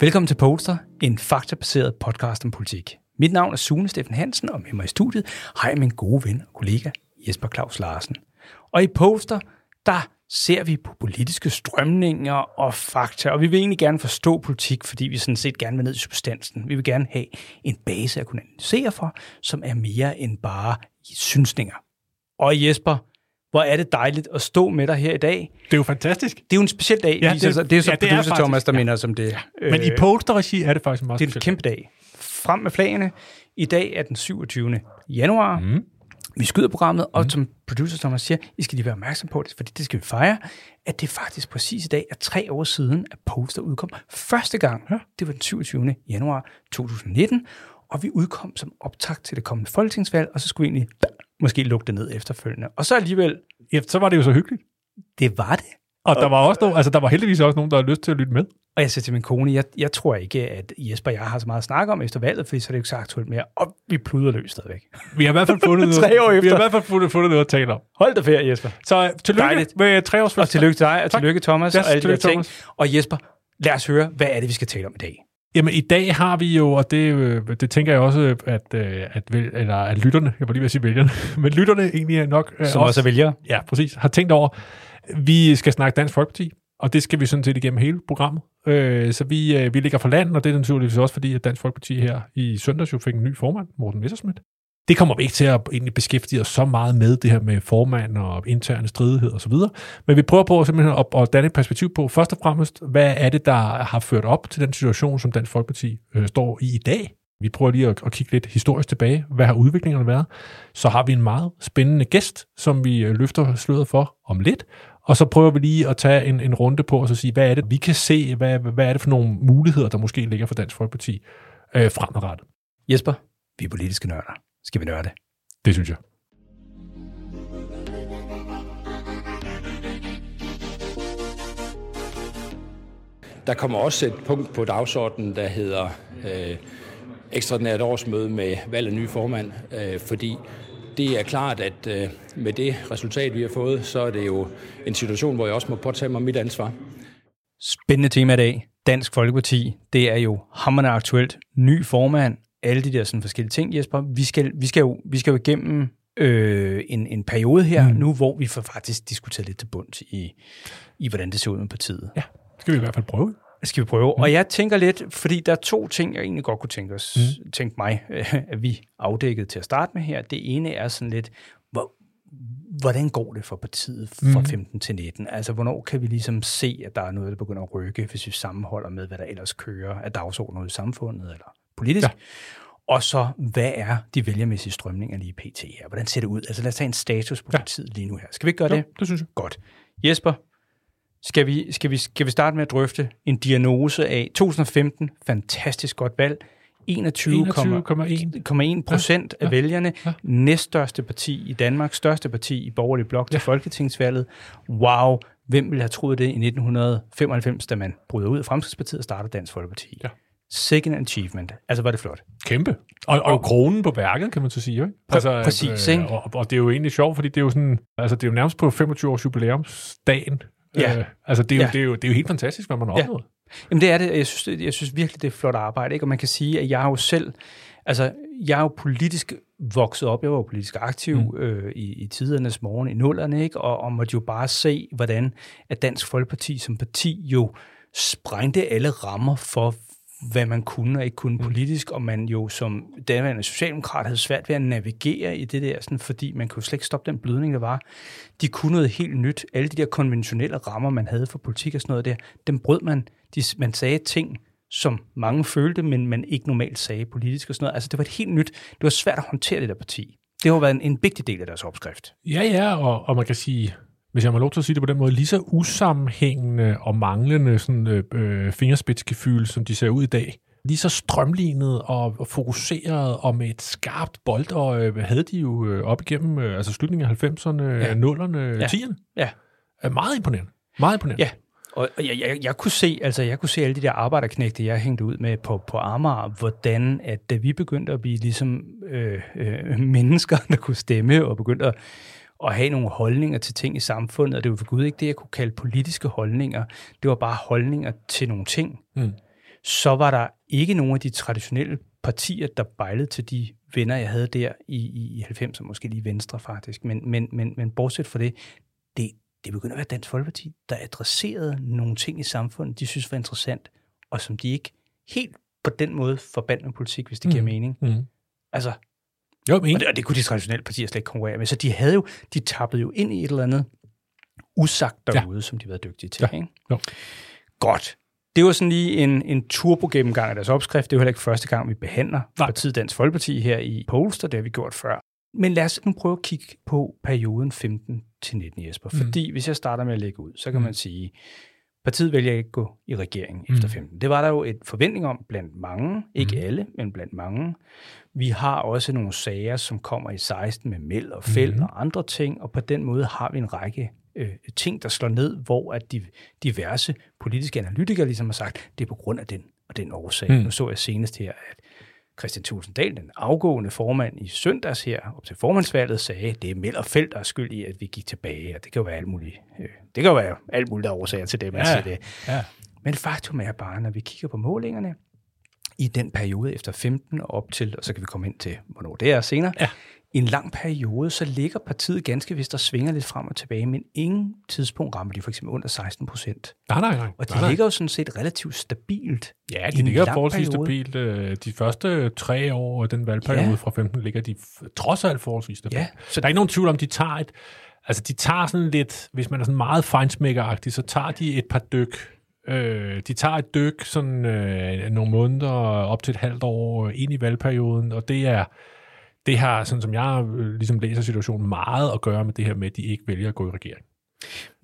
Velkommen til Polster, en faktabaseret podcast om politik. Mit navn er Sune Steffen Hansen, og med mig i studiet har jeg min gode ven og kollega Jesper Claus Larsen. Og i Polster, der ser vi på politiske strømninger og fakta, og vi vil egentlig gerne forstå politik, fordi vi sådan set gerne vil ned i substansen. Vi vil gerne have en base at kunne analysere for, som er mere end bare synsninger. Og Jesper, hvor er det dejligt at stå med dig her i dag. Det er jo fantastisk. Det er jo en speciel dag. Ja, det- sig. det er så ja, det er producer Thomas, der ja. minder os om det. Men i Øh, posterregi er det faktisk en meget det er en kæmpe dag. Frem med flagene. I dag er den 27. januar. Mm. Vi skyder programmet, og som producer Thomas siger, I skal lige være opmærksom på det, fordi det skal vi fejre, at det faktisk præcis i dag er tre år siden, at Poster udkom første gang. Ja. Det var den 27. januar 2019, og vi udkom som optakt til det kommende folketingsvalg, og så skulle vi egentlig måske lukke det ned efterfølgende. Og så alligevel, Ja, så var det jo så hyggeligt. det var det. Og der var også nogen, altså der var heldigvis også nogen, der havde lyst til at lytte med. Og jeg siger til min kone, jeg, jeg tror ikke, at Jesper og jeg har så meget at snakke om efter valget, fordi så er det jo ikke så aktuelt mere. Og vi pluder løs stadigvæk. Vi har i hvert fald fundet noget, Tre år Vi efter. har i hvert fald fundet, fundet noget at tale om. Hold da ferie, Jesper. Så øh, tillykke Dejligt. med tre års Og tillykke til dig, og Tak. tillykke Thomas, Ja, og alle tillykke, ting. Og Jesper, lad os høre, hvad er det, vi skal tale om i dag? Jamen i dag har vi jo, og det, øh, det tænker jeg også, at, øh, at, eller at lytterne, jeg var lige ved at sige vælgerne, men lytterne egentlig er nok øh, Som også er vælgere. ja, præcis, har tænkt over, vi skal snakke Dansk Folkeparti, og det skal vi sådan set igennem hele programmet. Øh, så vi, øh, vi ligger for land, og det er naturligvis også fordi, at Dansk Folkeparti her i søndags jo fik en ny formand, Morten Messerschmidt. Det kommer vi ikke til at egentlig beskæftige os så meget med, det her med formand og interne stridighed og så videre. Men vi prøver på simpelthen at, at danne et perspektiv på, først og fremmest, hvad er det, der har ført op til den situation, som Dansk Folkeparti øh, står i i dag? Vi prøver lige at, at kigge lidt historisk tilbage. Hvad har udviklingerne været? Så har vi en meget spændende gæst, som vi øh, løfter sløret for om lidt. Og så prøver vi lige at tage en, en runde på og så sige, hvad er det, vi kan se, hvad, hvad er det for nogle muligheder, der måske ligger for Dansk Folkeparti øh, fremadrettet. Jesper, vi er politiske nørder. Skal vi nørde? Det synes jeg. Der kommer også et punkt på dagsordenen, der hedder øh, ekstraordinært årsmøde med valg af ny formand, øh, fordi det er klart, at øh, med det resultat, vi har fået, så er det jo en situation, hvor jeg også må påtage mig mit ansvar. Spændende tema i dag. Dansk Folkeparti, det er jo hammerende aktuelt. Ny formand, alle de der sådan forskellige ting, Jesper. Vi skal, vi skal, jo, vi skal jo igennem øh, en, en periode her mm. nu, hvor vi får faktisk diskuteret lidt til bunds i, i, hvordan det ser ud med partiet. Ja, det skal vi i hvert fald prøve. Det skal vi prøve. Mm. Og jeg tænker lidt, fordi der er to ting, jeg egentlig godt kunne tænke, os, mm. tænke mig, at vi afdækkede til at starte med her. Det ene er sådan lidt, hvor, hvordan går det for partiet fra Mhm. 15 til 19? Altså, hvornår kan vi ligesom se, at der er noget, der begynder at rykke, hvis vi sammenholder med, hvad der ellers kører af dagsordner i samfundet eller politisk? Ja. Ja. Og så, hvad er de vælgermæssige strømninger lige pt. her? Hvordan ser det ud? Altså, lad os tage en status på Ja. partiet lige nu her. Skal vi ikke gøre Jo, det? det synes jeg. Godt. Jesper, skal vi, skal, vi, skal vi starte med at drøfte en diagnose af 2015, fantastisk godt valg, 21,1 21,1. procent af ja, vælgerne, ja. næststørste parti i Danmark, største parti i borgerlig blok til folketingsvalget. Wow, hvem ville have troet det i 1995, da man bryder ud af Fremskridspartiet og starter Dansk Folkeparti? Ja. Second achievement. Altså, var det flot. Kæmpe. Og, og kronen på værket, kan man så sige. Ikke? Altså, præcis, ikke? Og, og, det er jo egentlig sjovt, fordi det er jo sådan, altså det er jo nærmest på 25 års jubilæumsdagen. Ja. Øh, altså det er, jo, Ja. det, er jo, det er jo helt fantastisk, hvad man har Ja. opnået. Jamen det er det. Jeg synes, jeg synes virkelig, det er flot arbejde. Ikke? Og man kan sige, at jeg har jo selv, altså jeg er jo politisk vokset op, jeg var jo politisk aktiv mm. øh, i, i tidernes morgen i nullerne, ikke? Og, og måtte jo bare se, hvordan at Dansk Folkeparti som parti jo sprængte alle rammer for, hvad man kunne og ikke kunne politisk, og man jo som daværende socialdemokrat havde svært ved at navigere i det der, sådan, fordi man kunne slet ikke stoppe den blødning, der var. De kunne noget helt nyt. Alle de der konventionelle rammer, man havde for politik og sådan noget der, dem brød man. De, man sagde ting, som mange følte, men man ikke normalt sagde politisk og sådan noget. Altså, det var et helt nyt. Det var svært at håndtere det der parti. Det har været en, en vigtig del af deres opskrift. Ja, ja, og, og man kan sige, hvis jeg må lov til at sige det på den måde, lige så usammenhængende og manglende sådan, øh, øh, fingerspidsgefyl, som de ser ud i dag, lige så strømlignet og, og fokuseret og med et skarpt boldøje havde de jo øh, op igennem øh, altså slutningen af 90'erne, Ja. ja. 0'erne, Ja. 10'erne. Ja. Er meget imponerende. Meget imponerende. Ja, og og jeg, jeg, jeg, kunne se, altså jeg kunne se alle de der arbejderknægte, jeg hængte ud med på, på Amager, hvordan at da vi begyndte at blive ligesom øh, øh, mennesker, der kunne stemme og begyndte at, at have nogle holdninger til ting i samfundet, og det var for gud ikke det, jeg kunne kalde politiske holdninger. Det var bare holdninger til nogle ting. Mm. så var der ikke nogen af de traditionelle partier, der bejlede til de venner, jeg havde der i, i 90'erne, måske lige Venstre faktisk. Men, men, men, men bortset fra det, det, det begynder at være Dansk Folkeparti, der adresserede nogle ting i samfundet, de synes var interessant, og som de ikke helt på den måde forbandt med politik, hvis det giver Mm. mening. Mm. Altså, Jo, men og det, og det kunne de traditionelle partier slet ikke konkurrere med. Så de havde jo, de tappede jo ind i et eller andet usagt derude, ja. som de været dygtige til. Ja. Ikke? Jo. Godt. Det var sådan lige en, en turbo-gennemgang af deres opskrift. Det er jo heller ikke første gang, vi behandler Nej. partiet Dansk Folkeparti her i Polster. Det har vi gjort før. Men lad os nu prøve at kigge på perioden 15 til 19, Jesper. Mm. Fordi hvis jeg starter med at lægge ud, så kan Mm. man sige, partiet vælger ikke at gå i regering efter Mm. 15. Det var der jo et forventning om blandt mange. Ikke Mm. alle, men blandt mange. Vi har også nogle sager, som kommer i 16 med Meld og Fæld Mhm. og andre ting, og på den måde har vi en række øh, ting, der slår ned, hvor at de diverse politiske analytikere ligesom har sagt, det er på grund af den og den årsag. Mm. Nu så jeg senest her, at Christian Tulsendal, den afgående formand i søndags her, op til formandsvalget, sagde, det er Meld og Felt, der er skyld i, at vi gik tilbage, og det kan jo være alt muligt, øh, det kan jo være alt muligt, der er årsager til det, man Ja. siger det. Ja. Men faktum er bare, når vi kigger på målingerne, i den periode efter 15 og op til, og så kan vi komme ind til, hvornår det er senere, Ja. I en lang periode, så ligger partiet ganske vist og svinger lidt frem og tilbage, men ingen tidspunkt rammer de for eksempel under 16 procent. Nej, nej, nej. Og de nej, nej. ligger jo sådan set relativt stabilt. Ja, de ligger forholdsvis stabilt. Øh, De første tre år af den valgperiode Ja. fra 15 ligger de trods alt forholdsvis stabilt. Ja, Så der er ikke nogen tvivl om, de tager et... Altså, de tager sådan lidt... Hvis man er sådan meget fejnsmækkeragtig, så tager de et par dyk. Øh, de tager et dyk sådan øh, nogle måneder op til et halvt år ind i valgperioden, og det er... Det har, sådan som jeg øh, ligesom læser situationen, meget at gøre med det her med, at de ikke vælger at gå i regering.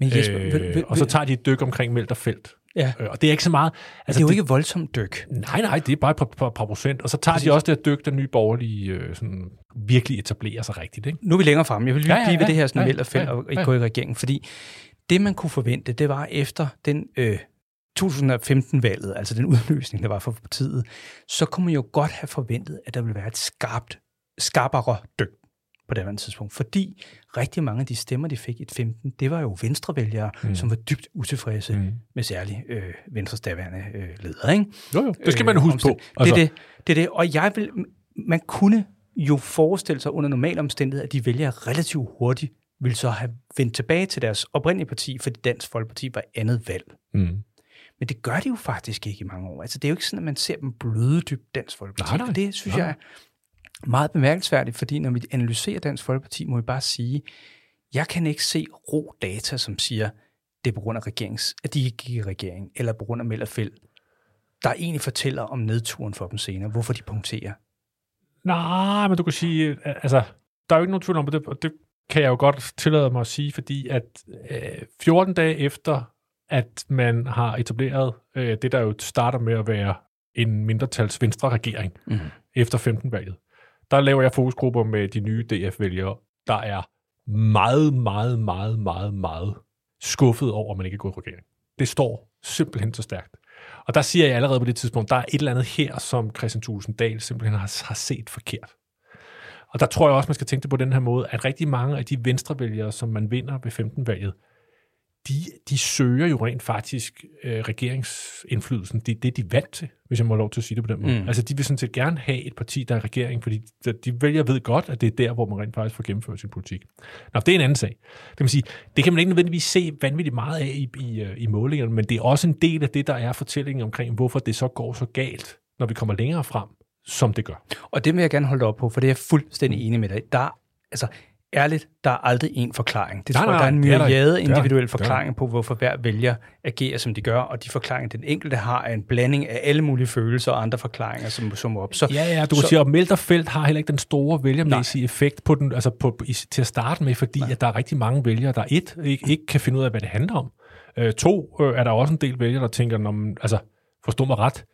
Men Jesper, Øh, vil, vil, og så tager de et dyk omkring Meldt og Felt. ja, Øh, og det er ikke så meget... altså, det er jo ikke voldsomt dyk. Nej, nej, det er bare et par, par, par procent. Og så tager Præcis. de også det dyk, der nye borgerlige øh, sådan, virkelig etablerer sig rigtigt. Ikke? Nu er vi længere fremme. Jeg vil lige Ja, ja, blive ved ja, det her sådan ja, ja, og felt ja, og ikke ja. gå i regeringen, fordi det, man kunne forvente, det var efter den øh, 2015-valget, altså den udløsning, der var for partiet, så kunne man jo godt have forventet, at der ville være et skarpt, skarpere dyk på det tidspunkt. Fordi rigtig mange af de stemmer, de fik i et 15, det var jo venstrevælgere, Mm. som var dybt utilfredse mm. Med særlig øh, Venstres daværende øh, leder. Ikke? Jo, jo, det skal man huske på. omstænd- Det er det, det er det. Og jeg vil, man kunne jo forestille sig under normale omstændigheder, at de vælgere relativt hurtigt ville så have vendt tilbage til deres oprindelige parti, fordi Dansk Folkeparti var andet valg. Mm. Men det gør de jo faktisk ikke i mange år. Altså, det er jo ikke sådan, at man ser dem bløde dybt Dansk Folkeparti. Nej, nej. Og det synes Nej. jeg meget bemærkelsesværdigt, fordi når vi analyserer Dansk Folkeparti, må vi bare sige, jeg kan ikke se ro data, som siger, det er på grund af regerings, at de ikke gik i regering, eller på grund af Mellerfæld, der egentlig fortæller om nedturen for dem senere, hvorfor de punkterer. Nej, men du kan sige, altså, der er jo ikke nogen tvivl om det, og det kan jeg jo godt tillade mig at sige, fordi at øh, 14 dage efter, at man har etableret øh, det, der jo starter med at være en mindretals venstre regering Mm. efter 15-valget, der laver jeg fokusgrupper med de nye DF-vælgere, der er meget, meget, meget, meget, meget skuffet over, at man ikke er gået i regering. Det står simpelthen så stærkt. Og der siger jeg allerede på det tidspunkt, der er et eller andet her, som Christian Thulesen Dahl simpelthen har, har set forkert. Og der tror jeg også, man skal tænke det på den her måde, at rigtig mange af de venstrevælgere, som man vinder ved 15-valget, de, de søger jo rent faktisk øh, regeringsindflydelsen. Det er det, de er vant til, hvis jeg må lov til at sige det på den måde. Mm. Altså, de vil sådan set gerne have et parti, der er regering, fordi de, vælger ved godt, at det er der, hvor man rent faktisk får gennemført sin politik. Nå, det er en anden sag. Det kan man sige, det kan man ikke nødvendigvis se vanvittigt meget af i, i, øh, i målingerne, men det er også en del af det, der er fortællingen omkring, hvorfor det så går så galt, når vi kommer længere frem, som det gør. Og det vil jeg gerne holde op på, for det er jeg fuldstændig enig med dig. Der er, altså, ærligt, der er aldrig en forklaring. Det Nej, tror jeg, nej, der er en myriade individuelle er forklaringer på, hvorfor hver vælger agerer, som de gør, og de forklaringer, den enkelte har, er en blanding af alle mulige følelser og andre forklaringer, som summer op. Så, Ja, ja, du kan så- sige, at Melterfelt har heller ikke den store vælgermæssige effekt på den, altså på, i, til at starte med, fordi at der er rigtig mange vælgere, der et, ikke, ikke kan finde ud af, hvad det handler om. Øh, to, øh, er der også en del vælgere, der tænker, men, altså, forstå mig ret,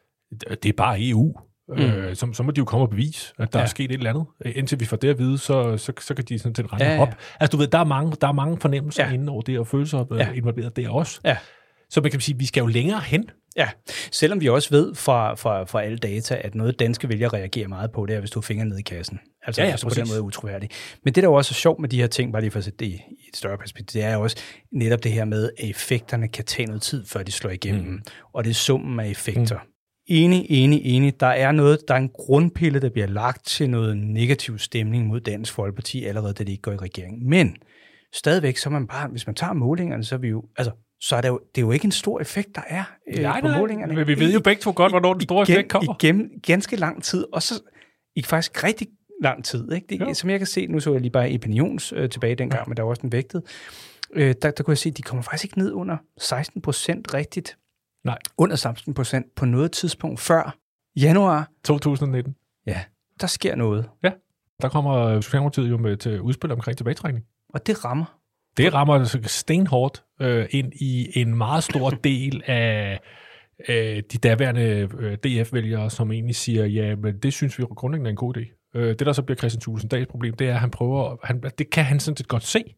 det er bare EU. Mm. Øh, så, så må de jo komme og bevise, at der ja. Er sket et eller andet. Øh, Indtil vi får det at vide, så, så, så kan de sådan set regne Ja, ja, op. Altså du ved, der er mange, der er mange fornemmelser ja. Inde over det, og følelser ja. Ja. involveret der også. Ja. Så man kan sige, vi skal jo længere hen. Ja, selvom vi også ved fra, fra, fra alle data, at noget danske vælgere reagerer meget på, det er, hvis du har fingeren ned i kassen. Altså, Ja, ja, altså på den måde utroværdigt. Men det, der også er sjovt med de her ting, bare lige for at sætte det i i et større perspektiv, det er jo også netop det her med, at effekterne kan tage noget tid, før de slår igennem. Mm. Og det er summen af effekter mm. Enig, enig, enig. Der er noget, der er en grundpille, der bliver lagt til noget negativ stemning mod Dansk Folkeparti allerede, da det ikke går i regering. Men stadigvæk, så er man bare, hvis man tager målingerne, så er vi jo, altså, så er det jo, det er jo ikke en stor effekt, der er øh, Nej, på nej, målingerne. men vi ved jo begge to godt, hvornår den store effekt kommer. Igen, ganske lang tid, og så i faktisk rigtig lang tid. Ikke? Jo. Det, som jeg kan se, nu så jeg lige bare Opinions øh, tilbage dengang, ja. men der var også den vægtet. Øh, der, der kunne jeg se, at de kommer faktisk ikke ned under 16 procent rigtigt. Nej. Under 16 procent på noget tidspunkt før januar. 2019. Ja, der sker noget, Der kommer Socialdemokratiet jo med til udspil omkring tilbagetrækning. og det rammer. Det rammer stenhårdt øh, ind i en meget stor del af øh, de daværende øh, DF-vælgere, som egentlig siger, ja, men det synes vi grundlæggende er en god idé. Øh, det, der så bliver Christian Thulesen Dahls problem, det er, at han prøver, han, det kan han sådan set godt se.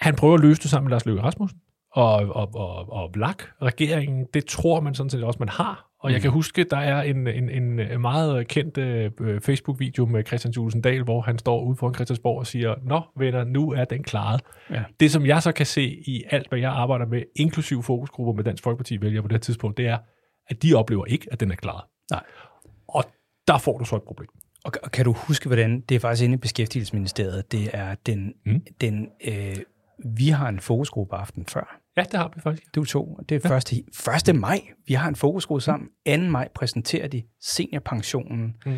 Han prøver at løse det sammen med Lars Løkke Rasmussen og, og, og, og Vlak, regeringen. Det tror man sådan set også, man har. Og jeg kan huske, der er en, en, en meget kendt øh, Facebook-video med Christian Thulesen Dahl, hvor han står ude foran Christiansborg og siger, Nå venner, nu er den klaret. Ja. Det, som jeg så kan se i alt, hvad jeg arbejder med, inklusive fokusgrupper med Dansk Folkeparti vælger på det her tidspunkt, det er, at de oplever ikke, at den er klaret. Nej. Og der får du så et problem. Og, og kan du huske, hvordan det er faktisk inde i Beskæftigelsesministeriet, det er den, Mm. den øh, vi har en fokusgruppe aften før. Ja, det har vi faktisk. Du to. Det er 1. 1. maj. Vi har en fokusgruppe sammen. 2. maj præsenterer de seniorpensionen. Mm.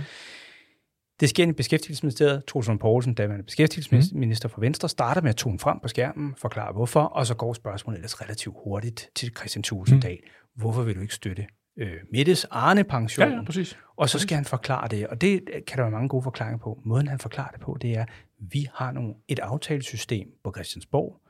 Det sker i Beskæftigelsesministeriet. Troelsen Poulsen, daværende beskæftigelsesminister for Venstre, starter med at tone frem på skærmen, forklare hvorfor, og så går spørgsmålet ellers relativt hurtigt til Christian Thulesen Dahl. Hvorfor vil du ikke støtte øh, Mettes Arne-pension? Ja, ja, præcis. Og så skal han forklare det, og det kan der være mange gode forklaringer på. Måden han forklarer det på, det er, vi har nogle, et aftalesystem på Christiansborg.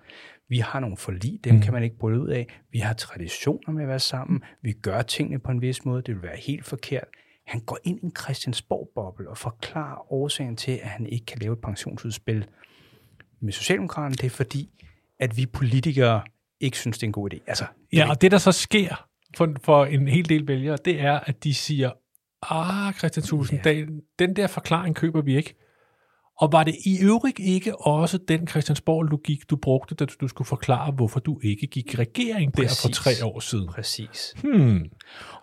Vi har nogle forlig, dem mm. kan man ikke bryde ud af. Vi har traditioner med at være sammen. Vi gør tingene på en vis måde. Det vil være helt forkert. Han går ind i en Christiansborg-boble og forklarer årsagen til, at han ikke kan lave et pensionsudspil med Socialdemokraterne. Det er fordi, at vi politikere ikke synes, det er en god idé. Altså, Ja, og det der så sker for, for en hel del vælgere, det er, at de siger, ah, Christian Thulesen Ja. Den der forklaring køber vi ikke. Og var det i øvrigt ikke også den Christiansborg-logik, du brugte, da du skulle forklare, hvorfor du ikke gik i regering der for Præcis. tre år siden? præcis. Hmm.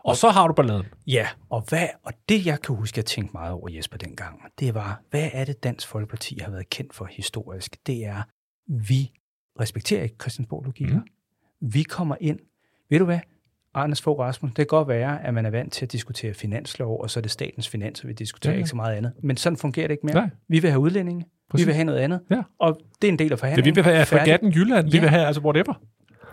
Og så har du balladen. Ja, og, hvad, og det jeg kan huske, jeg tænkte meget over Jesper dengang, det var, hvad er det Dansk Folkeparti har været kendt for historisk? Det er, vi respekterer ikke Christiansborg-logikker. Mm. Vi kommer ind, ved du hvad, Anders Fogh Rasmussen, det kan godt være, at man er vant til at diskutere finanslov, og så er det statens finanser, vi diskuterer Ja, ja, ikke så meget andet. Men sådan fungerer det ikke mere. Nej. Vi vil have udlændinge, Præcis. vi vil have noget andet, Ja. og det er en del af Det forhandlingen. vi vil have fregatten Jylland, vi Ja. vil have altså whatever.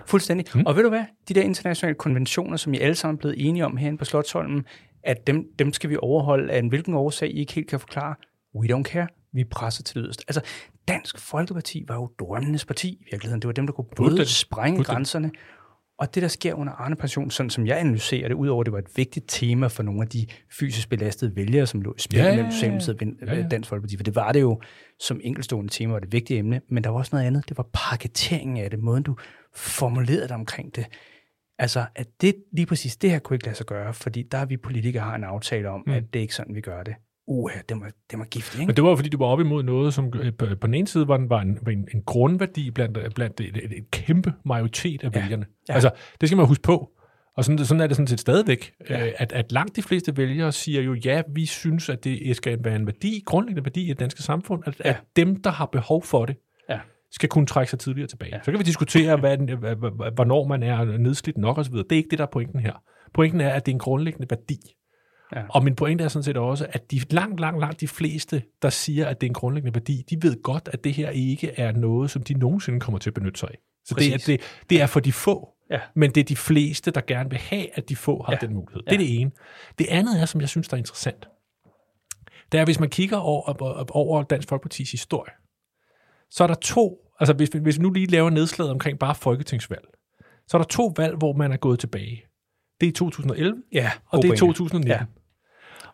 Fuldstændig. Mm. Og ved du hvad? De der internationale konventioner, som I alle sammen er blevet enige om herinde på Slottholmen, at dem, dem skal vi overholde af en hvilken årsag, I ikke helt kan forklare. We don't care. Vi presser til det yderste. Altså, Dansk Folkeparti var jo drømmenes parti i virkeligheden. Det var dem, der kunne Fuldstændig. sprænge Fuldstændig. grænserne. Og det, der sker under Arne Pension, sådan som jeg analyserer det, udover at det var et vigtigt tema for nogle af de fysisk belastede vælgere, som lå i spil Ja, ja, ja, mellem. Socialdemokratiet og Ja, ja. Dansk Folkeparti, for det var det jo som enkeltstående tema, og det vigtige emne, men der var også noget andet, det var paketeringen af det, måden du formulerede dig omkring det. Altså, at det lige præcis, det her kunne ikke lade sig gøre, fordi der er vi politikere har en aftale om, mm. at det er ikke sådan, vi gør det. Uha, det var, det var giftigt, ikke? Men det var fordi du var oppe imod noget, som øh, på, på den ene side var, den, var en, en, en grundværdi blandt, blandt et, et, et kæmpe majoritet af Ja. vælgerne. Ja. Altså, det skal man huske på. Og sådan, sådan er det sådan set stadigvæk, Ja. ja. at, at langt de fleste vælgere siger jo, ja, vi synes, at det skal være en værdi, grundlæggende værdi i det danske samfund, at, Ja. at dem, der har behov for det, Ja. skal kunne trække sig tidligere tilbage. Ja. Så kan vi diskutere, hvad, hvornår man er nedslidt nok osv. Det er ikke det, der er pointen her. Pointen er, at det er en grundlæggende værdi. Ja. Og min pointe er sådan set også, at de langt, langt, langt de fleste, der siger, at det er en grundlæggende værdi, de ved godt, at det her ikke er noget, som de nogensinde kommer til at benytte sig af. Så det er, det, det er for de få, Ja. men det er de fleste, der gerne vil have, at de få har Ja. den mulighed. Ja. Det er det ene. Det andet er, som jeg synes, der er interessant. Det er, hvis man kigger over, over Dansk Folkepartis historie, så er der to, altså hvis, vi- hvis vi nu lige laver nedslaget omkring bare folketingsvalg, så er der to valg, hvor man er gået tilbage. Det er i 2011, Ja, og det er pointe. 2019. Ja.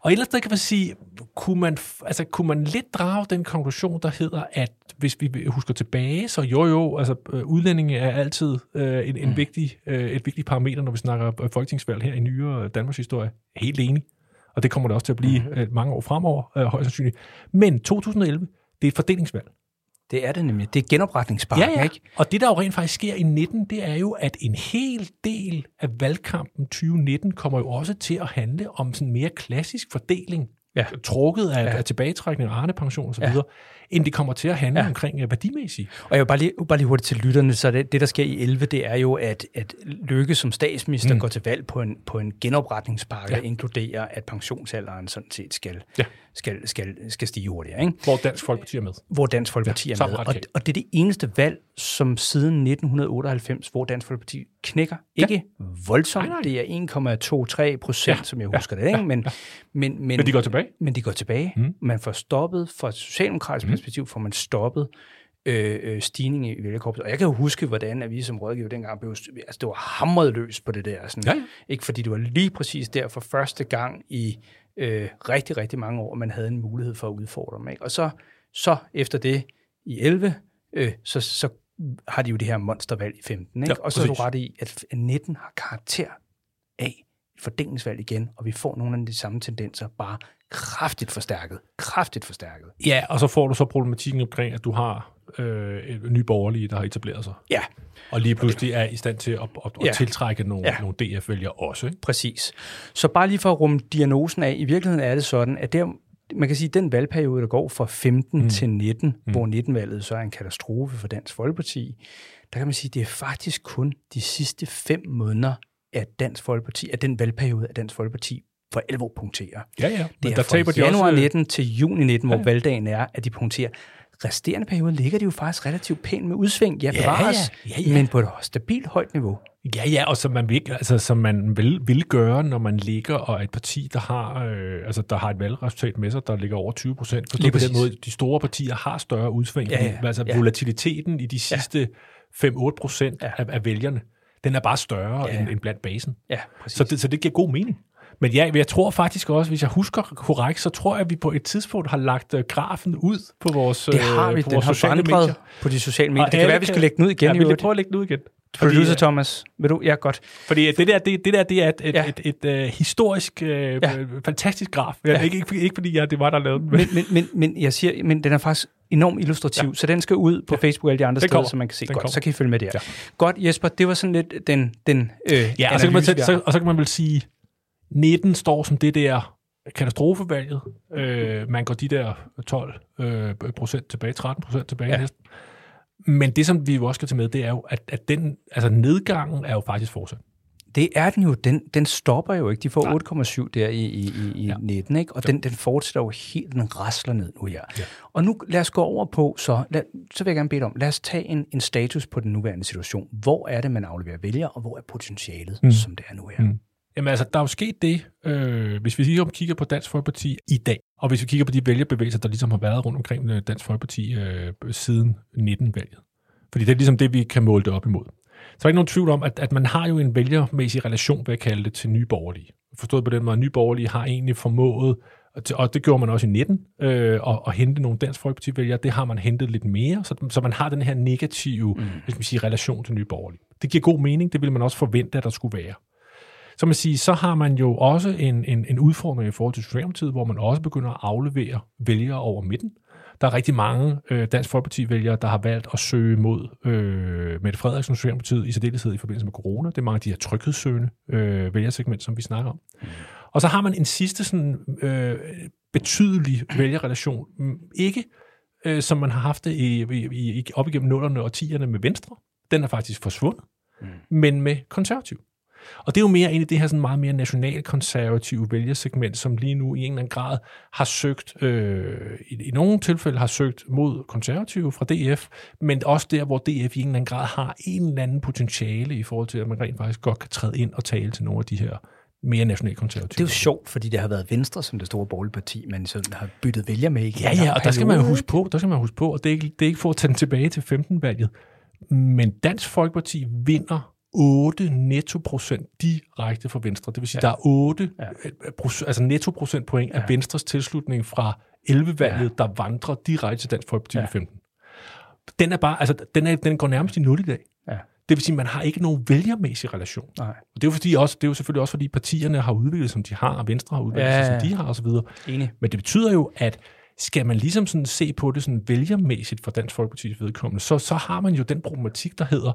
Og ellers der kan man sige, kunne man, altså, kunne man lidt drage den konklusion, der hedder, at hvis vi husker tilbage, så jo jo, altså øh, udlændinge er altid øh, en, en Mm. vigtig, øh, et vigtigt parameter, når vi snakker øh, folketingsvalg her i nyere øh, Danmarks historie. Helt enig. Og det kommer det også til at blive øh, mange år fremover, øh, højst sandsynligt. Men 2011, det er et fordelingsvalg. Det er det nemlig. Det er genopretningspakken, Ja, ja. ikke? Og det, der jo rent faktisk sker i 19, det er jo, at en hel del af valgkampen 2019 kommer jo også til at handle om sådan mere klassisk fordeling, Ja. trukket af, Ja. af tilbagetrækning og arnepension osv., Ja. end det kommer til at handle Ja. omkring uh, værdimæssigt. Og jeg vil bare lige, bare lige hurtigt til lytterne, så det, det, der sker i 11, det er jo, at, at Lykke som statsminister mm. Går til valg på en, på en genopretningspakke, ja. Ja. der inkluderer, at pensionsalderen sådan set skal, Ja. Skal, skal, skal stige hurtigere, ikke? Hvor Dansk Folkeparti er med. hvor Dansk Folkeparti Ja, er med. Og, og det er det eneste valg, som siden 1998, hvor Dansk Folkeparti knækker. Ikke voldsomt, Nej, nej. det er 1,23 procent, Ja, som jeg ja, husker det, ikke? Men, men, men, Men de går tilbage. men de går tilbage. Mm. Man får stoppet, fra et socialdemokratisk Mm. perspektiv, får man stoppet øh, øh, stigning i vælgerkorpset. Og jeg kan jo huske, hvordan at vi som rådgiver dengang blev, altså det var hamret løs på det der. Sådan, Ja, ja. Ikke fordi det var lige præcis der for første gang i øh, rigtig, rigtig mange år, man havde en mulighed for at udfordre dem. Ikke? Og så, så efter det i 11, øh, så, så har de jo det her monstervalg i 15. Ikke? Ja, og så er du ret i, at 19 har karakter af et fordelingsvalg igen, og vi får nogle af de samme tendenser, bare kraftigt forstærket. Kraftigt forstærket. Ja, og så får du så problematikken omkring, at du har øh, en ny borgerlige, der har etableret sig. Ja, Og lige pludselig er i stand til at, at, at Ja. tiltrække nogle, Ja. nogle DF-vælgere også. Ikke? Præcis. Så bare lige for at rumme diagnosen af, i virkeligheden er det sådan, at der, man kan sige, at den valgperiode, der går fra 15 mm. Til 19, mm. Hvor 19-valget så er en katastrofe for Dansk Folkeparti, der kan man sige, at det er faktisk kun de sidste fem måneder, at Dansk Folkeparti, at den valgperiode, at Dansk Folkeparti for alvor punkterer. Ja, ja. Det Men er der fra taber de januar også, øh, 19 til juni 19, hvor Ja, ja. valgdagen er, at de punkterer. Resterende periode ligger de jo faktisk relativt pænt med udsving. Ja, Ja, bevares, ja. Ja, ja. men på et stabilt højt niveau. Ja, ja, og som man vil, altså, som man vil, vil gøre, når man ligger og er et parti, der har, øh, altså, der har et valgresultat med sig, der ligger over 20 procent. Lige på den måde, de store partier har større udsving. Ja, ja, altså ja. volatiliteten i de sidste 5-8 procent Ja. af, af vælgerne, den er bare større Ja, ja. ja. end, end blandt basen. Ja, præcis. Så det, så det giver god mening. Men ja, jeg tror faktisk også, hvis jeg husker korrekt, så tror jeg, at vi på et tidspunkt har lagt øh, grafen ud på vores, det har vi. øh, på Den vores har vandret medier. på de sociale medier. Og Det kan være, at vi skal lægge den ud igen. Ja, i vil jeg prøve at lægge den ud igen? Producer øh, Thomas, vil du? Ja, godt. Fordi det der, det, det der, det er et, Ja. et, et, et uh, historisk, uh, Ja. fantastisk graf. Ja. Ja. Ikke, ikke, ikke fordi jeg, det var der lavede den, men, Men, men, men, jeg siger, men den er faktisk enormt illustrativ, ja. så den skal ud på Ja. Facebook og alle de andre Den steder, kommer. så man kan se Den godt. kommer. Så kan I følge med der. Ja. Godt, Jesper, det var sådan lidt den, den øh, ja, og så, kan man, så, vi og så kan man vel sige, 19 står som det der katastrofevalget. Øh, man går de der 12 øh, procent tilbage, 13 procent tilbage Ja. næsten. Men det, som vi jo også skal tage med, det er jo, at, at den, altså nedgangen er jo faktisk fortsat. Det er den jo, den, den stopper jo ikke. De får 8,7 der i, i, i, Ja. 19, ikke? og den, den fortsætter jo helt, den rasler ned nu her. Ja. Og nu lad os gå over på, så, lad, så vil jeg gerne bede om, lad os tage en, en status på den nuværende situation. Hvor er det, man afleverer vælger, og hvor er potentialet. Mm. som det er nu her? Mm. Jamen altså, der er jo sket det, øh, hvis vi lige kigger på Dansk Folkeparti i dag, og hvis vi kigger på de vælgerbevægelser, der ligesom har været rundt omkring øh, Dansk Folkeparti øh, siden 19-valget. Fordi det er ligesom det, vi kan måle det op imod. Så er ikke nogen tvivl om, at, at man har jo en vælgermæssig relation, vil jeg kalde det, til nye borgerlige. Forstået på den måde, at nye borgerlige har egentlig formået, og det gjorde man også i 19, øh, at, at hente nogle Dansk Folkeparti-vælgere. Det har man hentet lidt mere, så, så man har den her negative mm. hvis man siger, relation til nye borgerlige. Det giver god mening, det ville man også forvente, at der skulle være. Så man siger, så har man jo også en, en, en udfordring i forhold til Socialdemokratiet, hvor man også begynder at aflevere vælgere over midten. Der er rigtig mange øh, Dansk Folkeparti-vælgere, der har valgt at søge mod øh, Mette Frederiksen og Socialdemokratiet i særdeleshed i forbindelse med corona. Det er mange af de her tryghedssøgende øh, vælgersegment, som vi snakker om. Mm. Og så har man en sidste sådan, øh, betydelig vælgerrelation. Mm, Ikke øh, som man har haft det i, i, i, op igennem nullerne og tierne med Venstre. Den er faktisk forsvundet, mm. men med konservativ. Og det er jo mere ind i det her sådan meget mere nationalkonservative vælgersegment, som lige nu i en eller anden grad har søgt, øh, i, i nogle tilfælde har søgt mod konservative fra DF, men også der, hvor DF i en eller anden grad har en eller anden potentiale i forhold til, at man rent faktisk godt kan træde ind og tale til nogle af de her mere nationalkonservative. Det er jo sjovt, fordi det har været Venstre som det store borgerlige parti, men sådan har byttet vælger med igen. Ja, ja, og der skal man jo huske på, der skal man huske på, og det er ikke, det er ikke for at tage den tilbage til 15-valget, men Dansk Folkeparti vinder 8 nettoprocent direkte fra Venstre. Det vil sige, ja. der er 8 Ja. ja. altså nettoprocentpoint ja. af Venstres tilslutning fra 11-valget, ja. der vandrer direkte til Dansk Folkeparti ja. I 15. Den er bare, altså, den, er, den går nærmest i 0 i dag. Ja. Det vil sige, at man har ikke nogen vælgermæssig relation. Nej, Og det er jo, fordi også, det er jo selvfølgelig også, fordi partierne har udviklet, som de har, og Venstre har udviklet, ja, ja. som de har osv. enig. Men det betyder jo, at skal man ligesom sådan se på det sådan vælgermæssigt for Dansk Folkeparti's vedkommende, så, så har man jo den problematik, der hedder,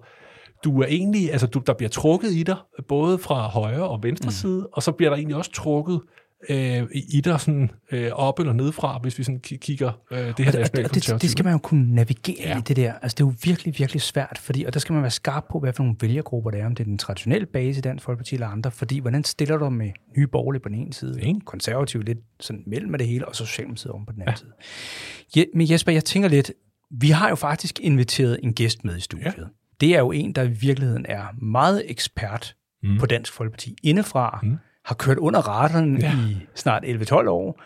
du er egentlig, altså du, der bliver trukket i dig, både fra højre og venstre mm. side, og så bliver der egentlig også trukket øh, i dig sådan, øh, op eller nedfra, hvis vi sådan kigger øh, det her og, og det, det skal man jo kunne navigere ja. i det der. Altså det er jo virkelig, virkelig svært, fordi, og der skal man være skarp på, hvad for nogle vælgergrupper det er, om det er den traditionelle base i Dansk Folkeparti eller andre, fordi hvordan stiller du med nye borgerlige på den ene side, ja. konservative lidt sådan mellem det hele, og så Socialdemokratiet om på den anden ja. side. Ja, men Jesper, jeg tænker lidt, vi har jo faktisk inviteret en gæst med i studiet. Ja. Det er jo en, der i virkeligheden er meget ekspert mm. på Dansk Folkeparti indefra, mm har kørt under radaren ja. i snart 11-12 år,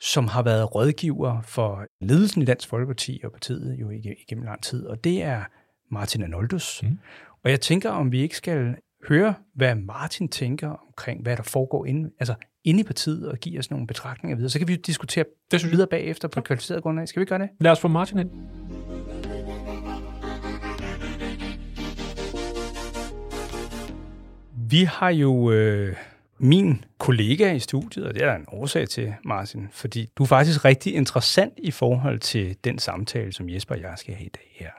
som har været rådgiver for ledelsen i Dansk Folkeparti og partiet jo igennem lang tid, og det er Martin Arnoldus. Mm. Og jeg tænker, om vi ikke skal høre, hvad Martin tænker omkring, hvad der foregår inde, altså inde i partiet, og give os nogle betragtninger videre. Så kan vi jo diskutere det videre bagefter på et kvalificeret grundlag. Skal vi gøre det? Lad os få Martin ind. Vi har jo øh, min kollega i studiet, og det er der en årsag til, Martin, fordi du er faktisk rigtig interessant i forhold til den samtale, som Jesper og jeg skal have i dag her.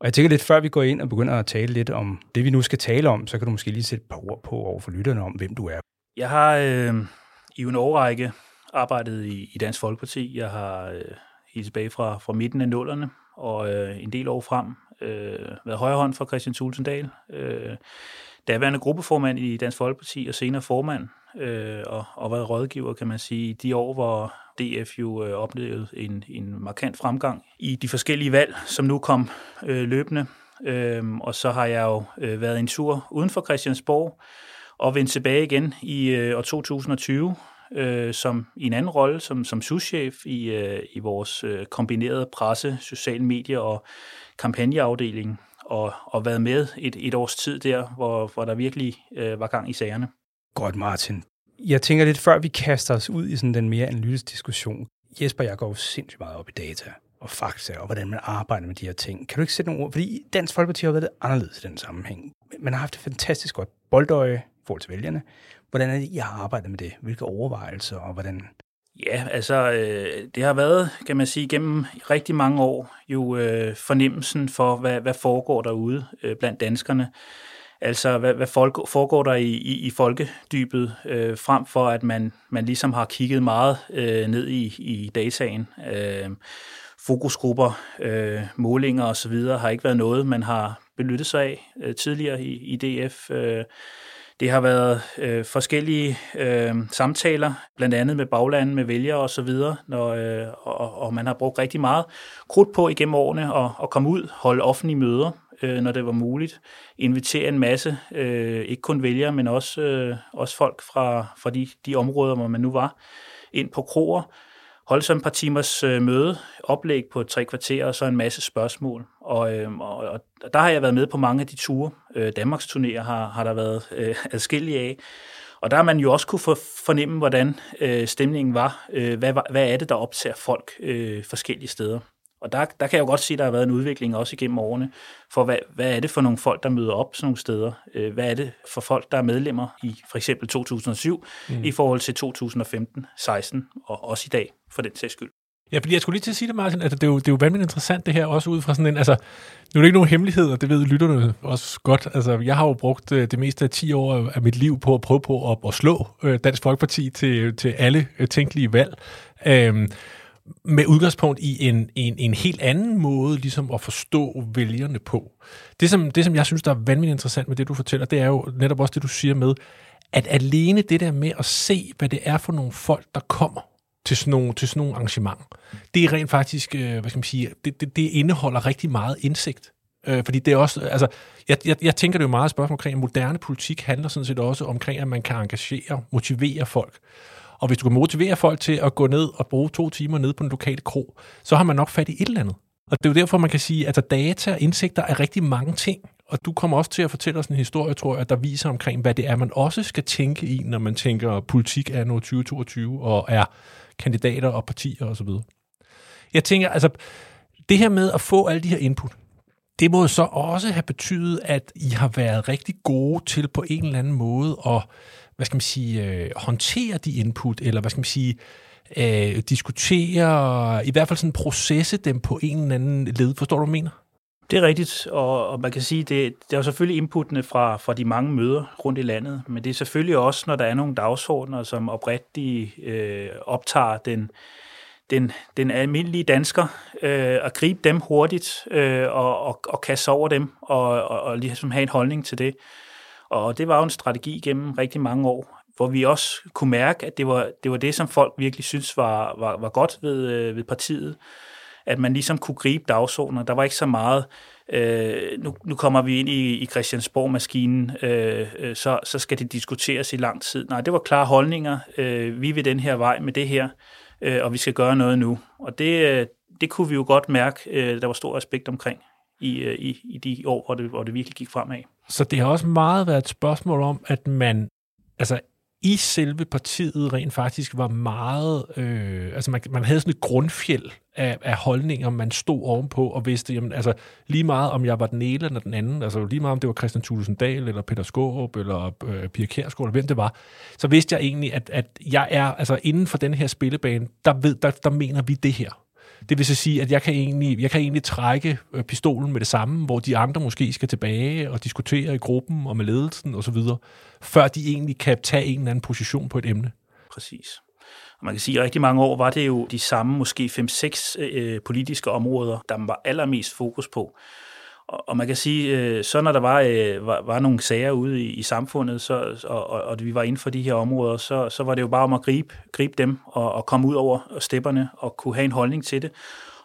Og jeg tænker lidt, før vi går ind og begynder at tale lidt om det, vi nu skal tale om, så kan du måske lige sætte et par ord på over for lytterne om, hvem du er. Jeg har øh, i en årrække arbejdet i, i Dansk Folkeparti. Jeg har øh, helt tilbage fra, fra midten af nullerne og øh, en del år frem øh, været højrehånd for Christian Tulsendal. Øh, daværende gruppeformand i Dansk Folkeparti og senere formand, øh, og, og været rådgiver, kan man sige, i de år, hvor DF jo øh, oplevede en, en markant fremgang i de forskellige valg, som nu kom øh, løbende. Øh, og så har jeg jo øh, været en tur uden for Christiansborg og vendt tilbage igen i øh, år 2020, øh, som i en anden rolle som, som souschef i, øh, i vores øh, kombinerede presse, sociale medier og kampagneafdeling og, og været med et, et års tid der, hvor, hvor der virkelig øh, var gang i sagerne. Godt, Martin. Jeg tænker lidt, før vi kaster os ud i sådan den mere analytiske diskussion. Jesper, jeg går jo sindssygt meget op i data og fakta, og hvordan man arbejder med de her ting. Kan du ikke sætte nogle ord? Fordi Dansk Folkeparti har været lidt anderledes i den sammenhæng. Man har haft et fantastisk godt boldøje i forhold til vælgerne. Hvordan er det, I har arbejdet med det? Hvilke overvejelser, og hvordan Ja, altså øh, det har været, kan man sige, gennem rigtig mange år jo øh, fornemmelsen for, hvad, hvad foregår derude øh, blandt danskerne. Altså, hvad, hvad folk, foregår der i, i, i folkedybet, øh, frem for at man, man ligesom har kigget meget øh, ned i, i dataen. Øh, fokusgrupper, øh, målinger osv. har ikke været noget, man har benyttet sig af øh, tidligere i, i DF. Øh, det har været øh, forskellige øh, samtaler, blandt andet med baglandet, med vælgere osv., når, øh, og, og man har brugt rigtig meget krudt på igennem årene at, at komme ud, holde offentlige møder, øh, når det var muligt, invitere en masse, øh, ikke kun vælgere, men også, øh, også folk fra, fra de, de områder, hvor man nu var, ind på kroer, holde sådan et par timers øh, møde, oplæg på tre kvarter, og så en masse spørgsmål. Og, øh, og, og der har jeg været med på mange af de ture. Øh, Danmarks turnéer har, har der været øh, adskillige af. Og der har man jo også kunne få fornemme, hvordan øh, stemningen var. Øh, hvad, hvad er det, der optager folk øh, forskellige steder? Og der, der kan jeg jo godt sige, at der har været en udvikling også igennem årene, for hvad, hvad er det for nogle folk, der møder op sådan nogle steder? Øh, hvad er det for folk, der er medlemmer i for eksempel 2007 mm. i forhold til 2015, 16 og også i dag, for den sags skyld? Ja, fordi jeg skulle lige til at sige det, Martin, at det er jo, det er jo vanvittigt interessant det her, også ud fra sådan en, altså, nu er det ikke nogen hemmelighed, og det ved lytterne også godt, altså jeg har jo brugt øh, det meste af 10 år af mit liv på at prøve på at, at slå øh, Dansk Folkeparti til, til alle øh, tænkelige valg. øh, med udgangspunkt i en, en, en helt anden måde ligesom at forstå vælgerne på. Det som, det, som jeg synes, der er vanvittigt interessant med det, du fortæller, det er jo netop også det, du siger med, at alene det der med at se, hvad det er for nogle folk, der kommer til sådan nogle, til sådan nogle arrangementer, det er rent faktisk, øh, hvad skal man sige, det, det, det indeholder rigtig meget indsigt. Øh, fordi det er også, altså, jeg, jeg, jeg tænker det jo meget spørgsmål omkring, at moderne politik handler sådan set også omkring, at man kan engagere, motivere folk. Og hvis du kan motivere folk til at gå ned og bruge to timer ned på en lokal kro, så har man nok fat i et eller andet. Og det er jo derfor, man kan sige, at altså, data og indsigter er rigtig mange ting. Og du kommer også til at fortælle os en historie, tror jeg, der viser omkring, hvad det er, man også skal tænke i, når man tænker politik er nu 2022 og er kandidater og partier osv. Jeg tænker, altså, det her med at få alle de her input, det må så også have betydet, at I har været rigtig gode til på en eller anden måde at hvad skal man sige, øh, håndtere de input, eller hvad skal man sige, øh, diskutere, i hvert fald sådan processe dem på en eller anden led. Forstår du, hvad jeg mener? Det er rigtigt, og, og man kan sige, det, det er jo selvfølgelig inputtene fra, fra de mange møder rundt i landet, men det er selvfølgelig også, når der er nogle dagsordner, som oprigtigt øh, optager den, den, den almindelige dansker, øh, at gribe dem hurtigt øh, og, og, og kaste over dem og, og, og ligesom have en holdning til det. Og det var jo en strategi gennem rigtig mange år, hvor vi også kunne mærke, at det var det, var det som folk virkelig synes var, var, var godt ved, øh, ved partiet at man ligesom kunne gribe dagsordner. Der var ikke så meget, øh, nu, nu kommer vi ind i, i Christiansborg-maskinen, øh, øh, så, så skal det diskuteres i lang tid. Nej, det var klare holdninger. Øh, vi vil den her vej med det her, øh, og vi skal gøre noget nu. Og det, øh, det kunne vi jo godt mærke, øh, der var stor respekt omkring i, øh, i, i de år, hvor det, hvor det virkelig gik fremad. Så det har også meget været et spørgsmål om, at man altså i selve partiet rent faktisk var meget... Øh, altså man, man havde sådan et grundfjeld af, af holdninger, man stod ovenpå og vidste, jamen, altså lige meget om jeg var den ene eller den anden, altså lige meget om det var Christian Thulesen Dahl eller Peter Skårup eller øh, Pia Kjærsgaard eller hvem det var, så vidste jeg egentlig, at, at jeg er, altså inden for den her spillebane, der, ved, der, der mener vi det her. Det vil så sige, at jeg kan egentlig, jeg kan egentlig trække øh, pistolen med det samme, hvor de andre måske skal tilbage og diskutere i gruppen og med ledelsen osv., før de egentlig kan tage en eller anden position på et emne. Præcis. Og man kan sige, at rigtig mange år var det jo de samme, måske 5-6 øh, øh, politiske områder, der var allermest fokus på. Og, og man kan sige, øh, så når der var, øh, var, var nogle sager ude i, i samfundet, så, og, og, og vi var inden for de her områder, så, så var det jo bare om at gribe, gribe dem og, og komme ud over stepperne og kunne have en holdning til det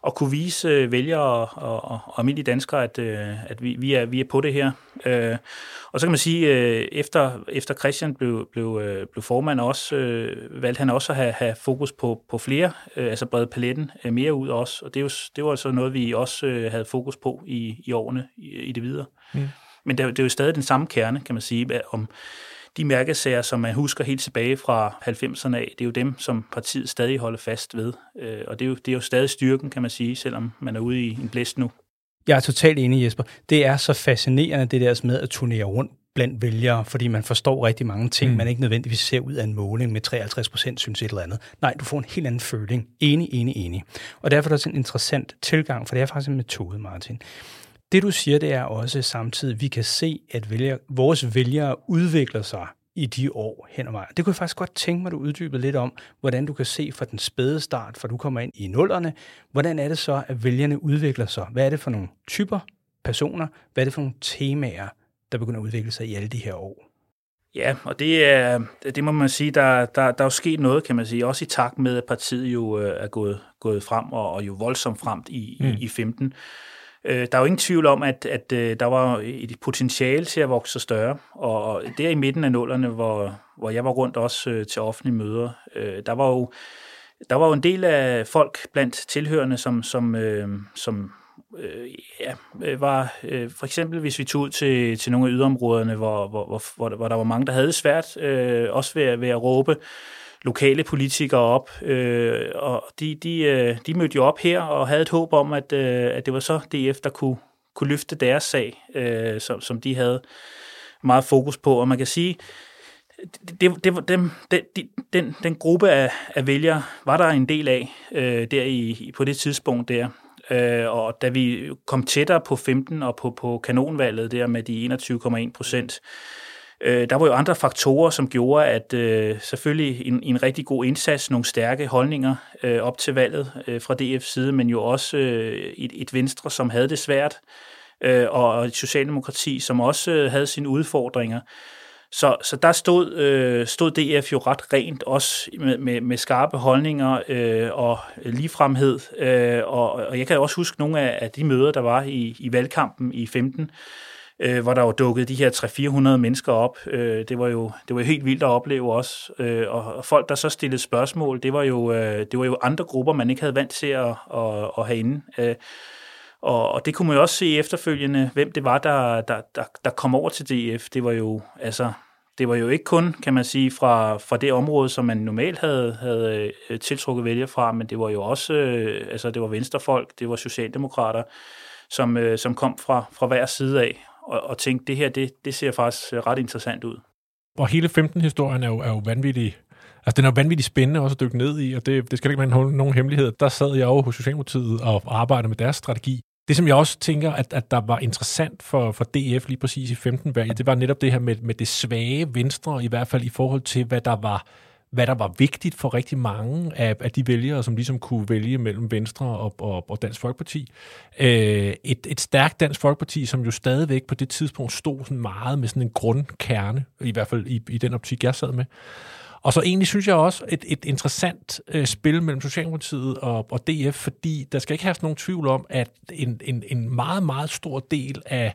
at kunne vise øh, vælgere og, og, og almindelige danskere, at, øh, at vi, vi, er, vi er på det her. Øh, og så kan man sige, øh, efter, efter Christian blev, blev, blev formand også, øh, valgte han også at have, have fokus på, på flere, øh, altså brede paletten øh, mere ud også. Og det, er jo, det var altså noget, vi også øh, havde fokus på i, i årene i, i det videre. Mm. Men det, det er jo stadig den samme kerne, kan man sige, om de mærkesager, som man husker helt tilbage fra 90'erne af, det er jo dem, som partiet stadig holder fast ved. Øh, og det er, jo, det er jo stadig styrken, kan man sige, selvom man er ude i en blæst nu. Jeg er totalt enig, Jesper. Det er så fascinerende, det der med at turnere rundt blandt vælgere, fordi man forstår rigtig mange ting, mm. man ikke nødvendigvis ser ud af en måling med 53 procent synes et eller andet. Nej, du får en helt anden føling. Enig, enig, enig. Og derfor er det også en interessant tilgang, for det er faktisk en metode, Martin. Det du siger, det er også samtidig, at vi kan se, at vælger, vores vælgere udvikler sig i de år hen og vejen. Det kunne jeg faktisk godt tænke mig, at du uddybede lidt om, hvordan du kan se fra den spæde start, for du kommer ind i nullerne, hvordan er det så, at vælgerne udvikler sig? Hvad er det for nogle typer personer? Hvad er det for nogle temaer, der begynder at udvikle sig i alle de her år? Ja, og det, er, det må man sige, der, der, der er jo sket noget, kan man sige, også i takt med, at partiet jo øh, er gået, gået frem, og, og jo voldsomt frem i, mm. i, i 15. Øh, der er jo ingen tvivl om, at, at øh, der var et potentiale til at vokse større, og der i midten af nullerne, hvor, hvor jeg var rundt også øh, til offentlige møder, øh, der var jo der var jo en del af folk blandt tilhørende, som, som, øh, som øh, ja, øh, var øh, for eksempel, hvis vi tog ud til, til nogle af yderområderne, hvor, hvor, hvor, hvor, hvor der var mange, der havde det svært, øh, også ved, ved at råbe lokale politikere op, øh, og de, de, øh, de mødte jo op her og havde et håb om, at, øh, at det var så DF, der kunne, kunne løfte deres sag, øh, som, som de havde meget fokus på. Og man kan sige, det, det, dem, den, den, den gruppe af, af vælgere var der en del af øh, der i, på det tidspunkt der. Øh, og da vi kom tættere på 15 og på, på kanonvalget der med de 21,1 procent, Øh, Øh, der var jo andre faktorer, som gjorde, at øh, selvfølgelig en, en rigtig god indsats, nogle stærke holdninger øh, op til valget øh, fra DF's side, men jo også øh, et, et Venstre, som havde det svært, øh, og et Socialdemokrati, som også øh, havde sine udfordringer. Så, så der stod, øh, stod DF jo ret rent, også med, med, med skarpe holdninger øh, og ligefremhed. Øh, og, og jeg kan også huske nogle af, af de møder, der var i, i valgkampen i 15, øh, hvor der jo dukket de her 300-400 mennesker op. Øh, det, var jo, det var jo helt vildt at opleve også. Øh, og, og folk, der så stillede spørgsmål, det var jo, øh, det var jo andre grupper, man ikke havde vant til at, at, at have inde. Øh, og, og det kunne man jo også se efterfølgende, hvem det var, der, der, der, der kom over til DF. Det var jo, altså, det var jo ikke kun, kan man sige, fra, fra det område, som man normalt havde, havde øh, tiltrukket vælger fra, men det var jo også, øh, altså det var venstrefolk, det var socialdemokrater, som, øh, som kom fra, fra hver side af og, og tænkte, det her, det, det ser faktisk øh, ret interessant ud. Og hele 15-historien er jo, er jo vanvittig Altså, det er vanvittigt spændende også at dykke ned i, og det, det skal ikke være nogen, nogen hemmelighed. Der sad jeg jo hos Socialdemokratiet og arbejdede med deres strategi. Det, som jeg også tænker, at, at der var interessant for, for DF lige præcis i 15-valget, det var netop det her med, med det svage venstre, i hvert fald i forhold til, hvad der var hvad der var vigtigt for rigtig mange af, af de vælgere, som ligesom kunne vælge mellem Venstre og, og, og Dansk Folkeparti. Øh, et, et stærkt Dansk Folkeparti, som jo stadigvæk på det tidspunkt stod sådan meget med sådan en grundkerne, i hvert fald i, i den optik, jeg sad med. Og så egentlig synes jeg også et, et interessant øh, spil mellem Socialdemokratiet og, og DF, fordi der skal ikke have nogen tvivl om, at en, en, en meget, meget stor del af øh,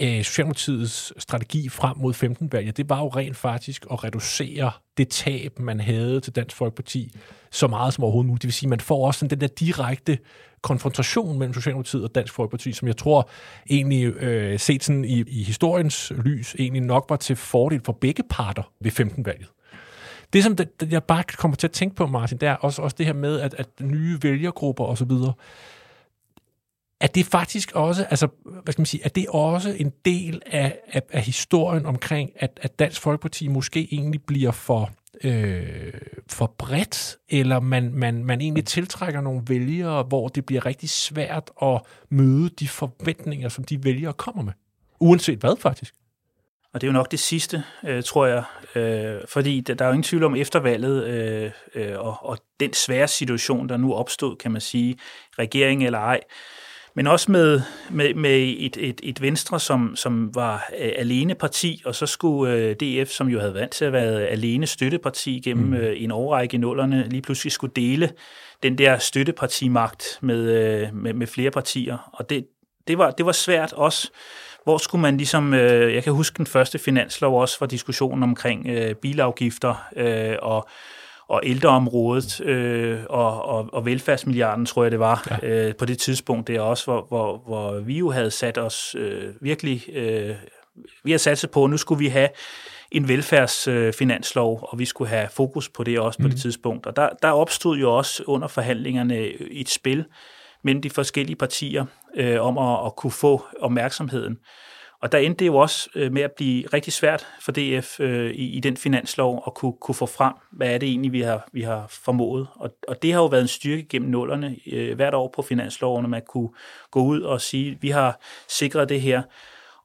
Øh, Socialdemokratiets strategi frem mod 15-valget, det var jo rent faktisk at reducere det tab, man havde til Dansk Folkeparti, så meget som overhovedet muligt. Det vil sige, at man får også sådan den der direkte konfrontation mellem Socialdemokratiet og Dansk Folkeparti, som jeg tror egentlig øh, set sådan i, i historiens lys egentlig nok var til fordel for begge parter ved 15-valget. Det, som det, jeg bare kommer til at tænke på, Martin, det er også, også det her med, at, at nye vælgergrupper osv., at det faktisk også, altså, hvad skal man sige, at det også en del af, af, af historien omkring, at, at Dansk Folkeparti måske egentlig bliver for, øh, for bredt, eller man, man, man egentlig tiltrækker nogle vælgere, hvor det bliver rigtig svært at møde de forventninger, som de vælgere kommer med? Uanset hvad, faktisk. Og det er jo nok det sidste, øh, tror jeg, øh, fordi der, der er jo ingen tvivl om eftervalget øh, øh, og, og den svære situation, der nu opstod, kan man sige, regering eller ej, men også med, med, med et, et, et Venstre, som, som var øh, alene parti, og så skulle øh, DF, som jo havde vant til at være alene støtteparti gennem mm. øh, en årrække i nullerne, lige pludselig skulle dele den der støttepartimagt med, øh, med, med flere partier. Og det, det, var, det var svært også. Hvor skulle man ligesom, øh, jeg kan huske den første finanslov også var diskussionen omkring øh, bilafgifter øh, og og ældreområdet øh, og, og, og velfærdsmilliarden, tror jeg det var, ja. øh, på det tidspunkt der også, hvor, hvor, hvor vi jo havde sat os øh, virkelig, øh, vi har sat sig på, at nu skulle vi have en velfærdsfinanslov, øh, og vi skulle have fokus på det også på mm. det tidspunkt. Og der, der opstod jo også under forhandlingerne et spil mellem de forskellige partier øh, om at, at kunne få opmærksomheden. Og der endte det jo også øh, med at blive rigtig svært for DF øh, i, i den finanslov at kunne, kunne få frem, hvad er det egentlig, vi har, vi har formået. Og, og det har jo været en styrke gennem nullerne øh, hvert år på finansloven, at man kunne gå ud og sige, vi har sikret det her.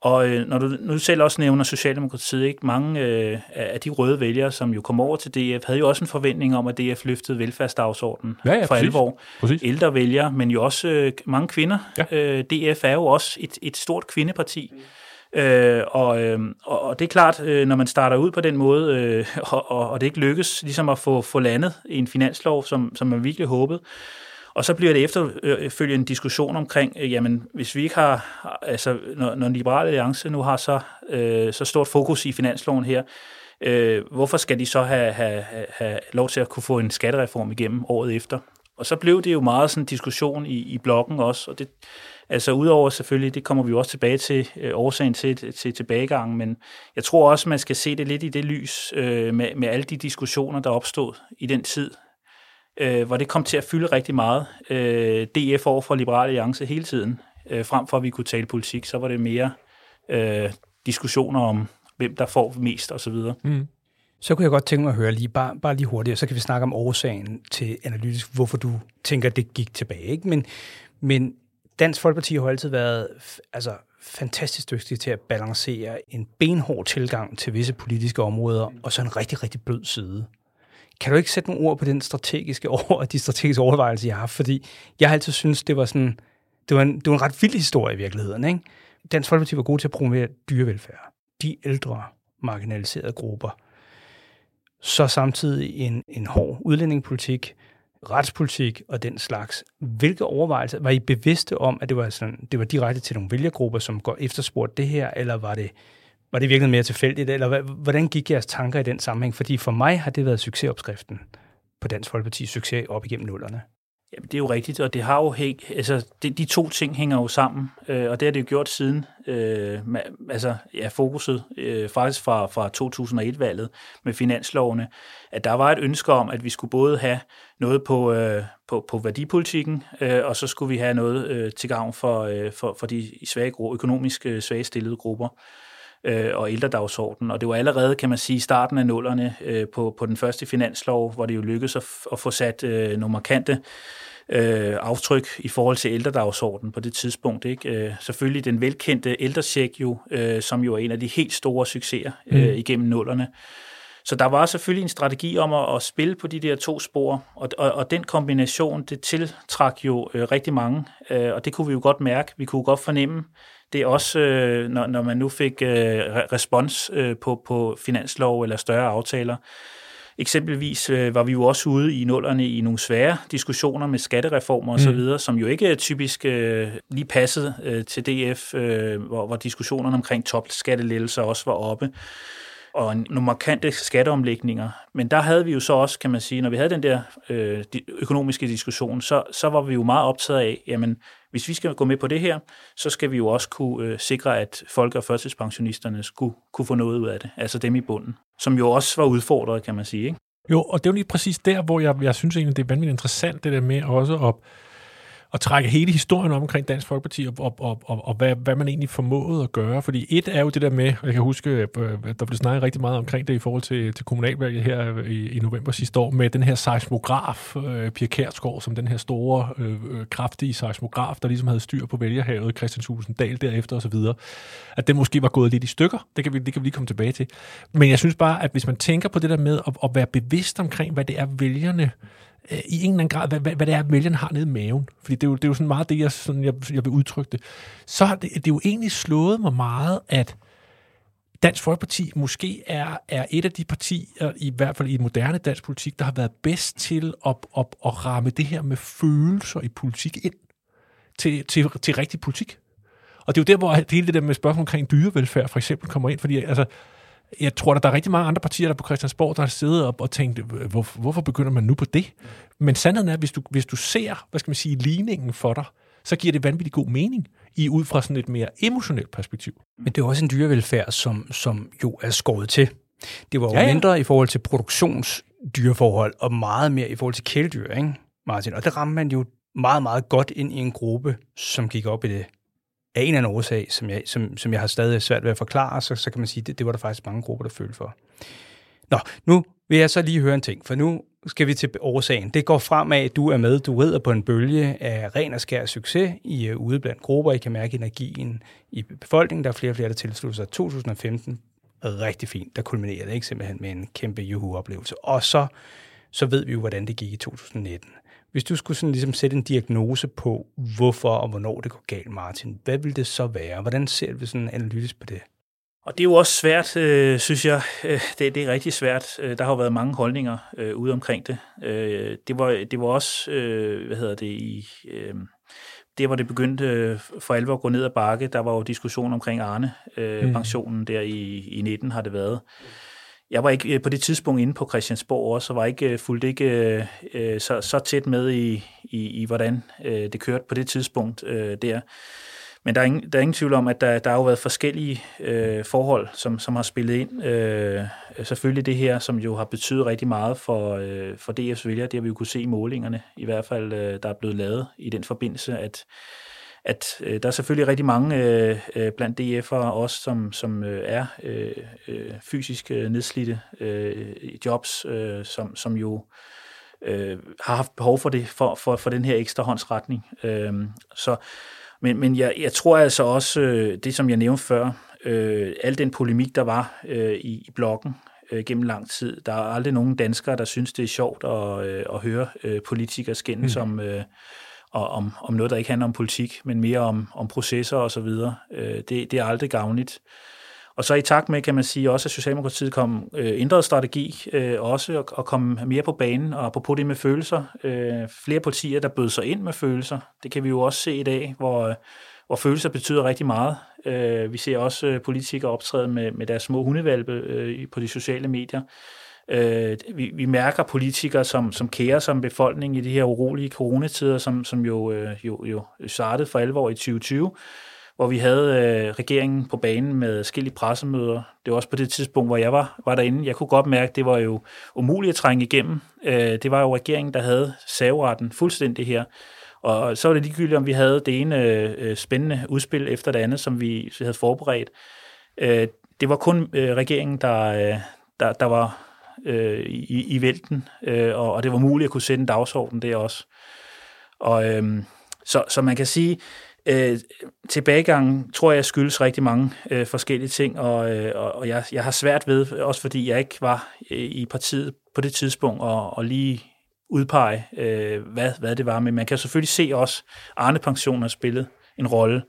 Og øh, når du nu selv også nævner Socialdemokratiet, ikke? mange øh, af de røde vælgere, som jo kom over til DF, havde jo også en forventning om, at DF løftede velfærdsdagsordenen ja, ja, for præcis. alvor. Præcis. Ældre vælgere, men jo også øh, mange kvinder. Ja. Øh, DF er jo også et, et stort kvindeparti. Mm. Øh, og, øh, og det er klart, øh, når man starter ud på den måde, øh, og, og, og det ikke lykkes ligesom at få, få landet i en finanslov, som, som man virkelig håbede, og så bliver det efterfølgende øh, en diskussion omkring, øh, jamen hvis vi ikke har, altså når, når Liberale Alliance nu har så, øh, så stort fokus i finansloven her, øh, hvorfor skal de så have, have, have lov til at kunne få en skattereform igennem året efter? Og så blev det jo meget sådan en diskussion i, i blokken også, og det, Altså udover selvfølgelig, det kommer vi jo også tilbage til, øh, årsagen til, til tilbagegangen, men jeg tror også, man skal se det lidt i det lys øh, med, med alle de diskussioner, der opstod i den tid, øh, hvor det kom til at fylde rigtig meget. Øh, DF over for Liberale Alliance hele tiden, øh, frem for at vi kunne tale politik, så var det mere øh, diskussioner om, hvem der får mest osv. Mm. Så kunne jeg godt tænke mig at høre lige, bare, bare lige hurtigt, så kan vi snakke om årsagen til analytisk, hvorfor du tænker, at det gik tilbage. Ikke? Men, men Dansk Folkeparti har altid været altså, fantastisk dygtige til at balancere en benhård tilgang til visse politiske områder, og så en rigtig, rigtig blød side. Kan du ikke sætte nogle ord på den strategiske over, de strategiske overvejelser, jeg har haft? Fordi jeg har altid synes det var sådan, det var en, det var en ret vild historie i virkeligheden. Ikke? Dansk Folkeparti var gode til at promovere dyrevelfærd. De ældre marginaliserede grupper. Så samtidig en, en hård udlændingepolitik, retspolitik og den slags. Hvilke overvejelser, var I bevidste om, at det var, sådan, det var direkte til nogle vælgergrupper, som går efterspurgt det her, eller var det, var det virkelig mere tilfældigt, eller hvordan gik jeres tanker i den sammenhæng? Fordi for mig har det været succesopskriften på Dansk Folkeparti's succes op igennem nullerne. Jamen, det er jo rigtigt, og det har jo hæng, altså, det, de to ting hænger jo sammen, øh, og det har det jo gjort siden, øh, med, altså, ja, fokuset øh, faktisk fra, fra 2001-valget med finanslovene, at der var et ønske om, at vi skulle både have noget på, øh, på, på værdipolitikken, øh, og så skulle vi have noget øh, til gavn for, øh, for, for de svage, økonomisk øh, svage stillede grupper øh, og ældredagsordenen. Og det var allerede, kan man sige, i starten af nullerne øh, på, på den første finanslov, hvor det jo lykkedes at, at få sat øh, nogle markante øh, aftryk i forhold til ældredagsordenen på det tidspunkt. Ikke? Øh, selvfølgelig den velkendte ældrecheck jo, øh, som jo er en af de helt store succeser øh, mm. igennem nullerne. Så der var selvfølgelig en strategi om at, at spille på de der to spor, og, og, og den kombination, det tiltrak jo øh, rigtig mange, øh, og det kunne vi jo godt mærke. Vi kunne godt fornemme det er også, øh, når, når man nu fik øh, respons øh, på, på finanslov eller større aftaler. Eksempelvis øh, var vi jo også ude i nullerne i nogle svære diskussioner med skattereformer osv., mm. som jo ikke typisk øh, lige passede øh, til DF, øh, hvor, hvor diskussionerne omkring topskattelettelser også var oppe og nogle markante skatteomlægninger. Men der havde vi jo så også, kan man sige, når vi havde den der øh, økonomiske diskussion, så, så var vi jo meget optaget af, jamen, hvis vi skal gå med på det her, så skal vi jo også kunne øh, sikre, at folk- og førtidspensionisterne skulle kunne få noget ud af det, altså dem i bunden, som jo også var udfordret, kan man sige. Ikke? Jo, og det er jo lige præcis der, hvor jeg, jeg synes egentlig, det er vanvittigt interessant, det der med også at at trække hele historien om omkring Dansk Folkeparti og, og, og, og, og hvad, hvad man egentlig formåede at gøre. Fordi et er jo det der med, jeg kan huske, at der blev snakket rigtig meget omkring det i forhold til, til kommunalvalget her øh, i, i november sidste år, med den her seismograf, øh, Pia Kærsgaard, som den her store, øh, kraftige seismograf, der ligesom havde styr på vælgerhavet, Christian Thulesen Dahl derefter osv., at den måske var gået lidt i stykker. Det kan, vi, det kan vi lige komme tilbage til. Men jeg synes bare, at hvis man tænker på det der med at, at være bevidst omkring, hvad det er vælgerne Øh, i en eller anden grad, hvad, hvad, hvad det er, vælgerne har nede i maven. Fordi det er jo, det er jo sådan meget det, jeg, sådan, jeg, jeg vil udtrykke det. Så har det, det er jo egentlig slået mig meget, at Dansk Folkeparti måske er, er et af de partier, øh, i hvert fald i moderne dansk politik, der har været bedst til at, at, at ramme det her med følelser i politik ind til, til, til rigtig politik. Og det er jo der, hvor hele det der med spørgsmål omkring dyrevelfærd for eksempel kommer ind, fordi altså, jeg tror, at der er rigtig mange andre partier der på Christiansborg, der har siddet op og tænkt, hvor, hvorfor begynder man nu på det? Men sandheden er, at hvis du, hvis du ser, hvad skal man sige, ligningen for dig, så giver det vanvittigt god mening i ud fra sådan et mere emotionelt perspektiv. Men det er også en dyrevelfærd, som, som jo er skåret til. Det var jo ja, ja. mindre i forhold til produktionsdyreforhold, og meget mere i forhold til kæledyr, ikke, Martin? Og det rammer man jo meget, meget godt ind i en gruppe, som gik op i det af en eller anden årsag, som jeg, som, som jeg har stadig svært ved at forklare, så, så kan man sige, det, det var der faktisk mange grupper, der følte for. Nå, nu vil jeg så lige høre en ting, for nu skal vi til årsagen. Det går fremad, at du er med, du rider på en bølge af ren og skær succes i uh, ude blandt grupper. I kan mærke energien i befolkningen. Der er flere og flere, der tilslutter sig. 2015 rigtig fint. Der kulminerer det ikke simpelthen med en kæmpe juhu-oplevelse. Og så, så ved vi jo, hvordan det gik i 2019. Hvis du skulle sådan ligesom sætte en diagnose på, hvorfor og hvornår det går galt, Martin, hvad vil det så være? Hvordan ser du sådan analytisk på det? Og det er jo også svært, øh, synes jeg. Øh, det, det er rigtig svært. Øh, der har jo været mange holdninger øh, ude omkring det. Øh, det, var, det var også, øh, hvad hedder det, i... Øh, det hvor det begyndte øh, for alvor at gå ned ad bakke, der var jo diskussion omkring Arne-pensionen øh, mm. der i, i 19 har det været. Jeg var ikke øh, på det tidspunkt inde på Christiansborg også, og var ikke øh, fuldt ikke øh, øh, så, så tæt med i, i, i hvordan det kørte på det tidspunkt der. Men der er ingen, der er ingen tvivl om, at der, der har jo været forskellige øh, forhold, som, som har spillet ind. Øh, selvfølgelig det her, som jo har betydet rigtig meget for, øh, for DF's vælgere, det har vi jo kunne se i målingerne, i hvert fald, øh, der er blevet lavet i den forbindelse, at at øh, der er selvfølgelig rigtig mange øh, øh blandt DF'ere også, som, som øh, er øh, øh, fysisk øh, nedslidte øh, jobs, øh, som, som jo øh, har haft behov for det, for, for, for den her ekstra håndsretning. Øh, så, men men jeg, jeg tror altså også, øh, det som jeg nævnte før, øh, al den polemik, der var øh, i, i bloggen øh, gennem lang tid, der er aldrig nogen danskere, der synes, det er sjovt at, øh, at høre øh, politikere skændes mm. om... Øh, og om, om noget, der ikke handler om politik, men mere om, om processer og så videre. Øh, det, det er aldrig gavnligt. Og så i takt med, kan man sige, også at Socialdemokratiet kom øh, ændret strategi, øh, også og, og kom mere på banen, og apropos det med følelser. Øh, flere partier, der bød sig ind med følelser. Det kan vi jo også se i dag, hvor, øh, hvor følelser betyder rigtig meget. Øh, vi ser også øh, politikere optræde med, med deres små hundevalpe øh, på de sociale medier. Øh, vi, vi mærker politikere, som, som kærer som befolkning i de her urolige coronatider, som, som jo, øh, jo, jo startede for alvor i 2020, hvor vi havde øh, regeringen på banen med skille pressemøder. Det var også på det tidspunkt, hvor jeg var, var derinde. Jeg kunne godt mærke, at det var jo umuligt at trænge igennem. Øh, det var jo regeringen, der havde saveretten fuldstændig her. Og så var det ligegyldigt, om vi havde det ene øh, spændende udspil efter det andet, som vi havde forberedt. Øh, det var kun øh, regeringen, der, øh, der, der var øh, i, i vælten, øh, og, og det var muligt at kunne sætte en dagsorden der også. Og øh, så, så man kan sige, øh, tilbagegangen tror jeg skyldes rigtig mange øh, forskellige ting, og, øh, og jeg, jeg har svært ved, også fordi jeg ikke var øh, i partiet på det tidspunkt, og, og lige udpege, øh, hvad, hvad det var. Men man kan selvfølgelig se også, Arne Pension har spillet en rolle.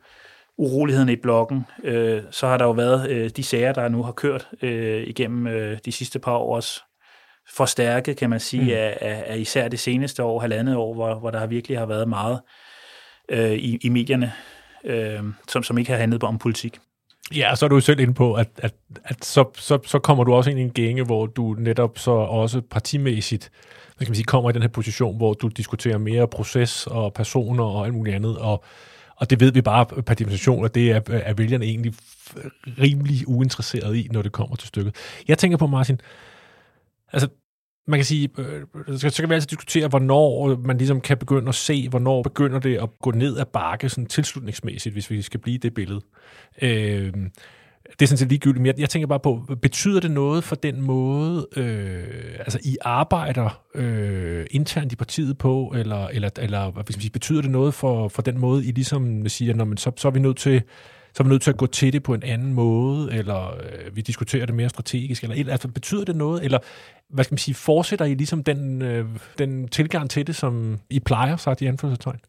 Uroligheden i blokken. Øh, så har der jo været øh, de sager, der nu har kørt øh, igennem øh, de sidste par års forstærket, kan man sige, mm. af, af, af især det seneste år, halvandet år, hvor, hvor der virkelig har været meget øh, i, i medierne, øh, som, som ikke har handlet om politik. Ja, så er du jo selv inde på, at, at, at så, så, så kommer du også ind i en gænge, hvor du netop så også partimæssigt hvad kan man sige, kommer i den her position, hvor du diskuterer mere proces og personer og alt muligt andet, og, og det ved vi bare per definition, at det er, er vælgerne egentlig rimelig uinteresseret i, når det kommer til stykket. Jeg tænker på, Martin, altså man kan sige, øh, så kan vi altid diskutere, hvornår man ligesom kan begynde at se, hvornår begynder det at gå ned ad bakke sådan tilslutningsmæssigt, hvis vi skal blive det billede. Øh, det er sådan set ligegyldigt, men jeg, jeg tænker bare på, betyder det noget for den måde, øh, altså I arbejder øh, internt i partiet på, eller, eller, eller hvad skal man sige, betyder det noget for, for den måde, I ligesom siger, når man, så, så er vi nødt til så er vi nødt til at gå til det på en anden måde, eller øh, vi diskuterer det mere strategisk, eller altså, betyder det noget, eller hvad skal man sige, fortsætter I ligesom den, øh, den tilgang til det, som I plejer, sagt i anførselstegn?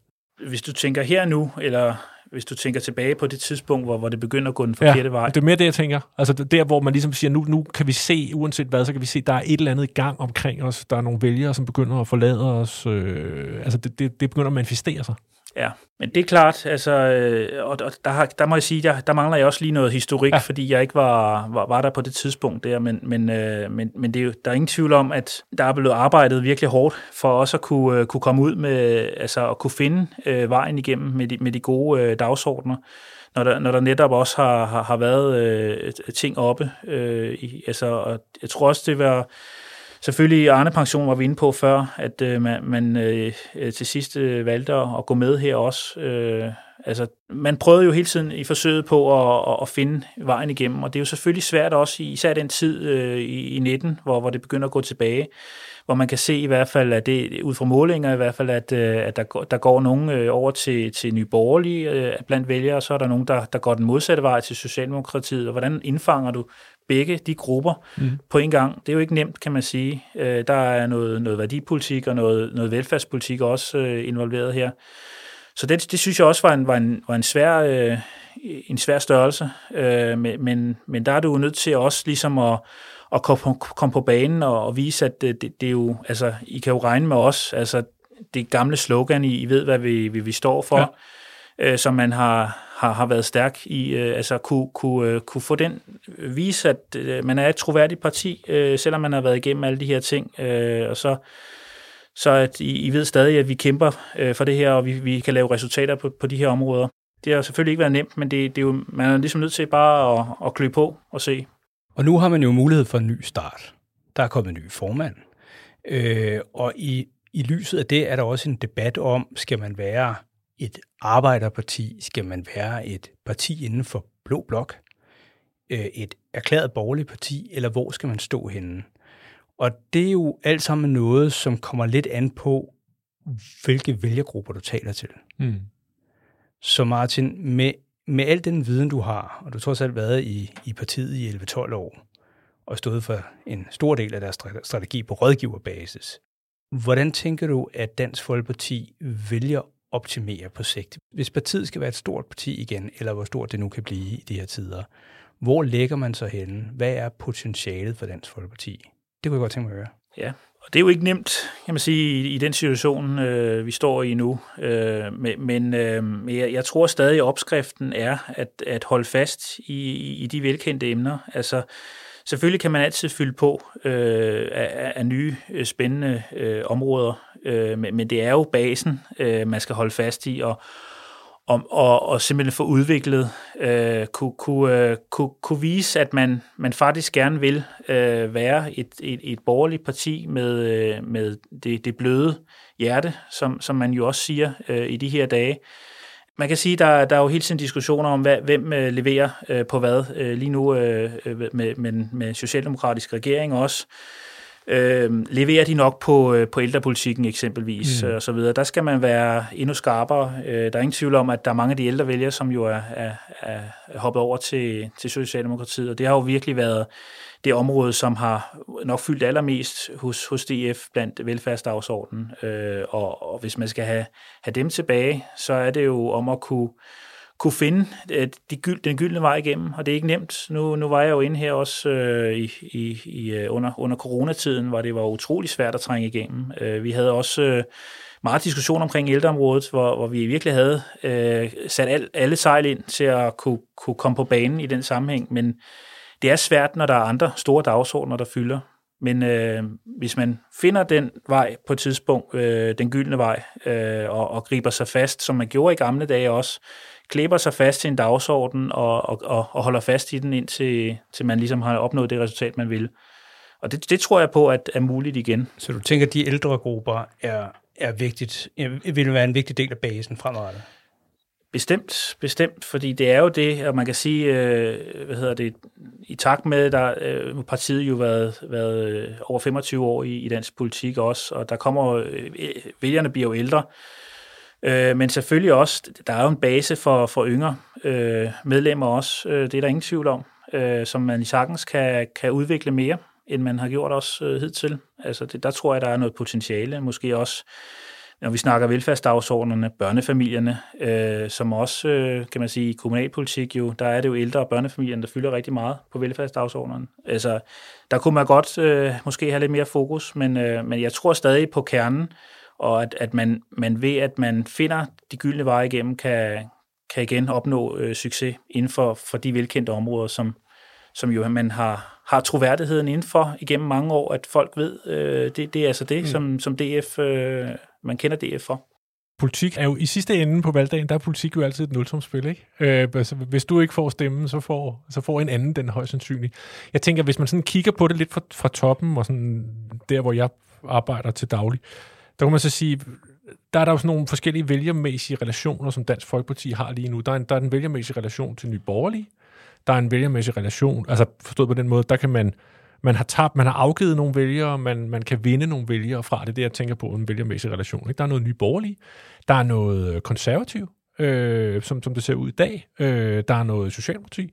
Hvis du tænker her nu, eller hvis du tænker tilbage på det tidspunkt, hvor, hvor det begynder at gå den forkerte ja, vej. det er mere det, jeg tænker. Altså der, hvor man ligesom siger, nu, nu kan vi se, uanset hvad, så kan vi se, der er et eller andet i gang omkring os. Der er nogle vælgere, som begynder at forlade os. Øh, altså det, det, det begynder at manifestere sig. Ja, men det er klart, altså, øh, og der, har, der må jeg sige, der, der mangler jeg også lige noget historik, ja. fordi jeg ikke var, var, var der på det tidspunkt der, men, men, øh, men, men det er jo, der er ingen tvivl om, at der er blevet arbejdet virkelig hårdt for os at kunne, øh, kunne komme ud med, altså at kunne finde øh, vejen igennem med de, med de gode øh, dagsordner, når der, når der netop også har, har, har været øh, ting oppe. Øh, i, altså, og jeg tror også, det var Selvfølgelig Arne Pension var vi inde på før, at øh, man, man øh, til sidst øh, valgte at gå med her også. Øh, altså, man prøvede jo hele tiden i forsøget på at, at finde vejen igennem, og det er jo selvfølgelig svært også, især den tid øh, i, i 19, hvor, hvor det begynder at gå tilbage, hvor man kan se i hvert fald, at det ud fra målinger i hvert fald, at, øh, at der, går, der går nogen øh, over til, til Nye Borgerlige øh, blandt vælgere, og så er der nogen, der, der går den modsatte vej til Socialdemokratiet, og hvordan indfanger du begge de grupper mm. på en gang. Det er jo ikke nemt, kan man sige. Øh, der er noget, noget værdipolitik og noget, noget velfærdspolitik også øh, involveret her. Så det, det synes jeg også var en, var en, var en, svær, øh, en svær størrelse. Øh, men, men der er du jo nødt til også ligesom at, at komme, på, komme på banen og, og vise, at det, det, det er jo, altså, I kan jo regne med os. Altså, det gamle slogan, I, I ved, hvad vi, vi, vi står for, ja øh, som man har, har, har været stærk i, øh, altså kunne, kunne, øh, kunne få den, øh, vise, at øh, man er et troværdigt parti, øh, selvom man har været igennem alle de her ting, øh, og så, så at I, I ved stadig, at vi kæmper øh, for det her, og vi, vi kan lave resultater på, på de her områder. Det har selvfølgelig ikke været nemt, men det, det er jo, man er ligesom nødt til bare at, at klø på og se. Og nu har man jo mulighed for en ny start. Der er kommet en ny formand. Øh, og i, i lyset af det er der også en debat om, skal man være et arbejderparti? Skal man være et parti inden for blå blok? Øh, et erklæret borgerligt parti? Eller hvor skal man stå henne? Og det er jo alt sammen noget, som kommer lidt an på, hvilke vælgergrupper du taler til. Mm. Så Martin, med, med al den viden, du har, og du har trods alt været i, i partiet i 11-12 år, og stået for en stor del af deres strategi på rådgiverbasis, hvordan tænker du, at Dansk Folkeparti vælger optimere på sigt. Hvis partiet skal være et stort parti igen, eller hvor stort det nu kan blive i de her tider, hvor lægger man så henne? Hvad er potentialet for Dansk Folkeparti? Det kunne jeg godt tænke mig at høre. Ja, og det er jo ikke nemt, kan man sige, i, i den situation, øh, vi står i nu. Øh, men øh, jeg, jeg tror stadig, at opskriften er at, at holde fast i, i de velkendte emner. Altså, selvfølgelig kan man altid fylde på øh, af, af nye, øh, spændende øh, områder øh, men, men det er jo basen, øh, man skal holde fast i, og, og, og, og simpelthen få udviklet, øh, kunne, kunne, øh, kunne, kunne vise, at man, man faktisk gerne vil øh, være et, et, et borgerligt parti med, øh, med det, det bløde hjerte, som, som man jo også siger øh, i de her dage. man kan sige, der, der er jo hele tiden diskussioner om, hvad, hvem øh, leverer øh, på hvad. Øh, lige nu øh, øh med, med, med socialdemokratisk regering også. Øh, leverer de nok på, øh, på ældrepolitikken eksempelvis mm. og så videre. Der skal man være endnu skarpere. Øh, der er ingen tvivl om, at der er mange af de ældre vælgere, som jo er, er, er hoppet over til, til Socialdemokratiet, og det har jo virkelig været det område, som har nok fyldt allermest hos, hos DF blandt velfærdsdagsordenen. Øh, og, og hvis man skal have, have dem tilbage, så er det jo om at kunne kunne finde øh, de gyld, den gyldne vej igennem, og det er ikke nemt. Nu, nu var jeg jo inde her også øh, i, i, i, øh, under, under coronatiden, hvor det var utrolig svært at trænge igennem. Øh, vi havde også øh, meget diskussion omkring ældreområdet, hvor, hvor vi virkelig havde øh, sat al, alle sejl ind til at kunne, kunne komme på banen i den sammenhæng, men det er svært, når der er andre store dagsordner, der fylder. Men øh, hvis man finder den vej på et tidspunkt, øh, den gyldne vej, øh, og, og griber sig fast, som man gjorde i gamle dage også, klæber sig fast til en dagsorden og, og, og, og holder fast i den, indtil til man ligesom har opnået det resultat, man vil. Og det, det tror jeg på, at er muligt igen. Så du tænker, at de ældre grupper er, er vigtigt, vil være en vigtig del af basen fremadrettet? Bestemt, bestemt, fordi det er jo det, og man kan sige, øh, hvad hedder det, i takt med, der øh, partiet jo været, været øh, over 25 år i, i dansk politik også, og der kommer, øh, vælgerne bliver jo ældre, øh, Øh, men selvfølgelig også, der er jo en base for, for yngre øh, medlemmer også, øh, det er der ingen tvivl om, øh, som man i sagtens kan, kan udvikle mere, end man har gjort også øh, hidtil. Altså det, der tror jeg, der er noget potentiale, måske også når vi snakker velfærdsdagsordnerne, børnefamilierne, øh, som også, øh, kan man sige, i kommunalpolitik jo, der er det jo ældre og børnefamilierne, der fylder rigtig meget på velfærdsdagsordnerne. Altså, der kunne man godt øh, måske have lidt mere fokus, men, øh, men jeg tror stadig på kernen, og at, at man, man ved, at man finder de gyldne veje igennem, kan, kan igen opnå øh, succes inden for, for de velkendte områder, som, som jo man har, har troværdigheden inden for igennem mange år, at folk ved, øh, det, det er altså det, mm. som, som DF, øh, man kender DF for. Politik er jo i sidste ende på valgdagen, der er politik jo altid et nulsumsspil, ikke? Øh, altså, hvis du ikke får stemmen, så får, så får en anden den højst sandsynligt. Jeg tænker, hvis man sådan kigger på det lidt fra, fra toppen, og sådan der, hvor jeg arbejder til daglig, der kan man så sige, der er der jo sådan nogle forskellige vælgermæssige relationer, som Dansk Folkeparti har lige nu. Der er en, der er en vælgermæssig relation til Nye Borgerlige, der er en vælgermæssig relation, altså forstået på den måde, der kan man, man har tabt, man har afgivet nogle vælgere, man, man kan vinde nogle vælgere fra det, det jeg tænker på, en vælgermæssig relation. Ikke? Der er noget nye borgerlige, der er noget øh, konservativ, øh, som, som det ser ud i dag, øh, der er noget socialdemokrati,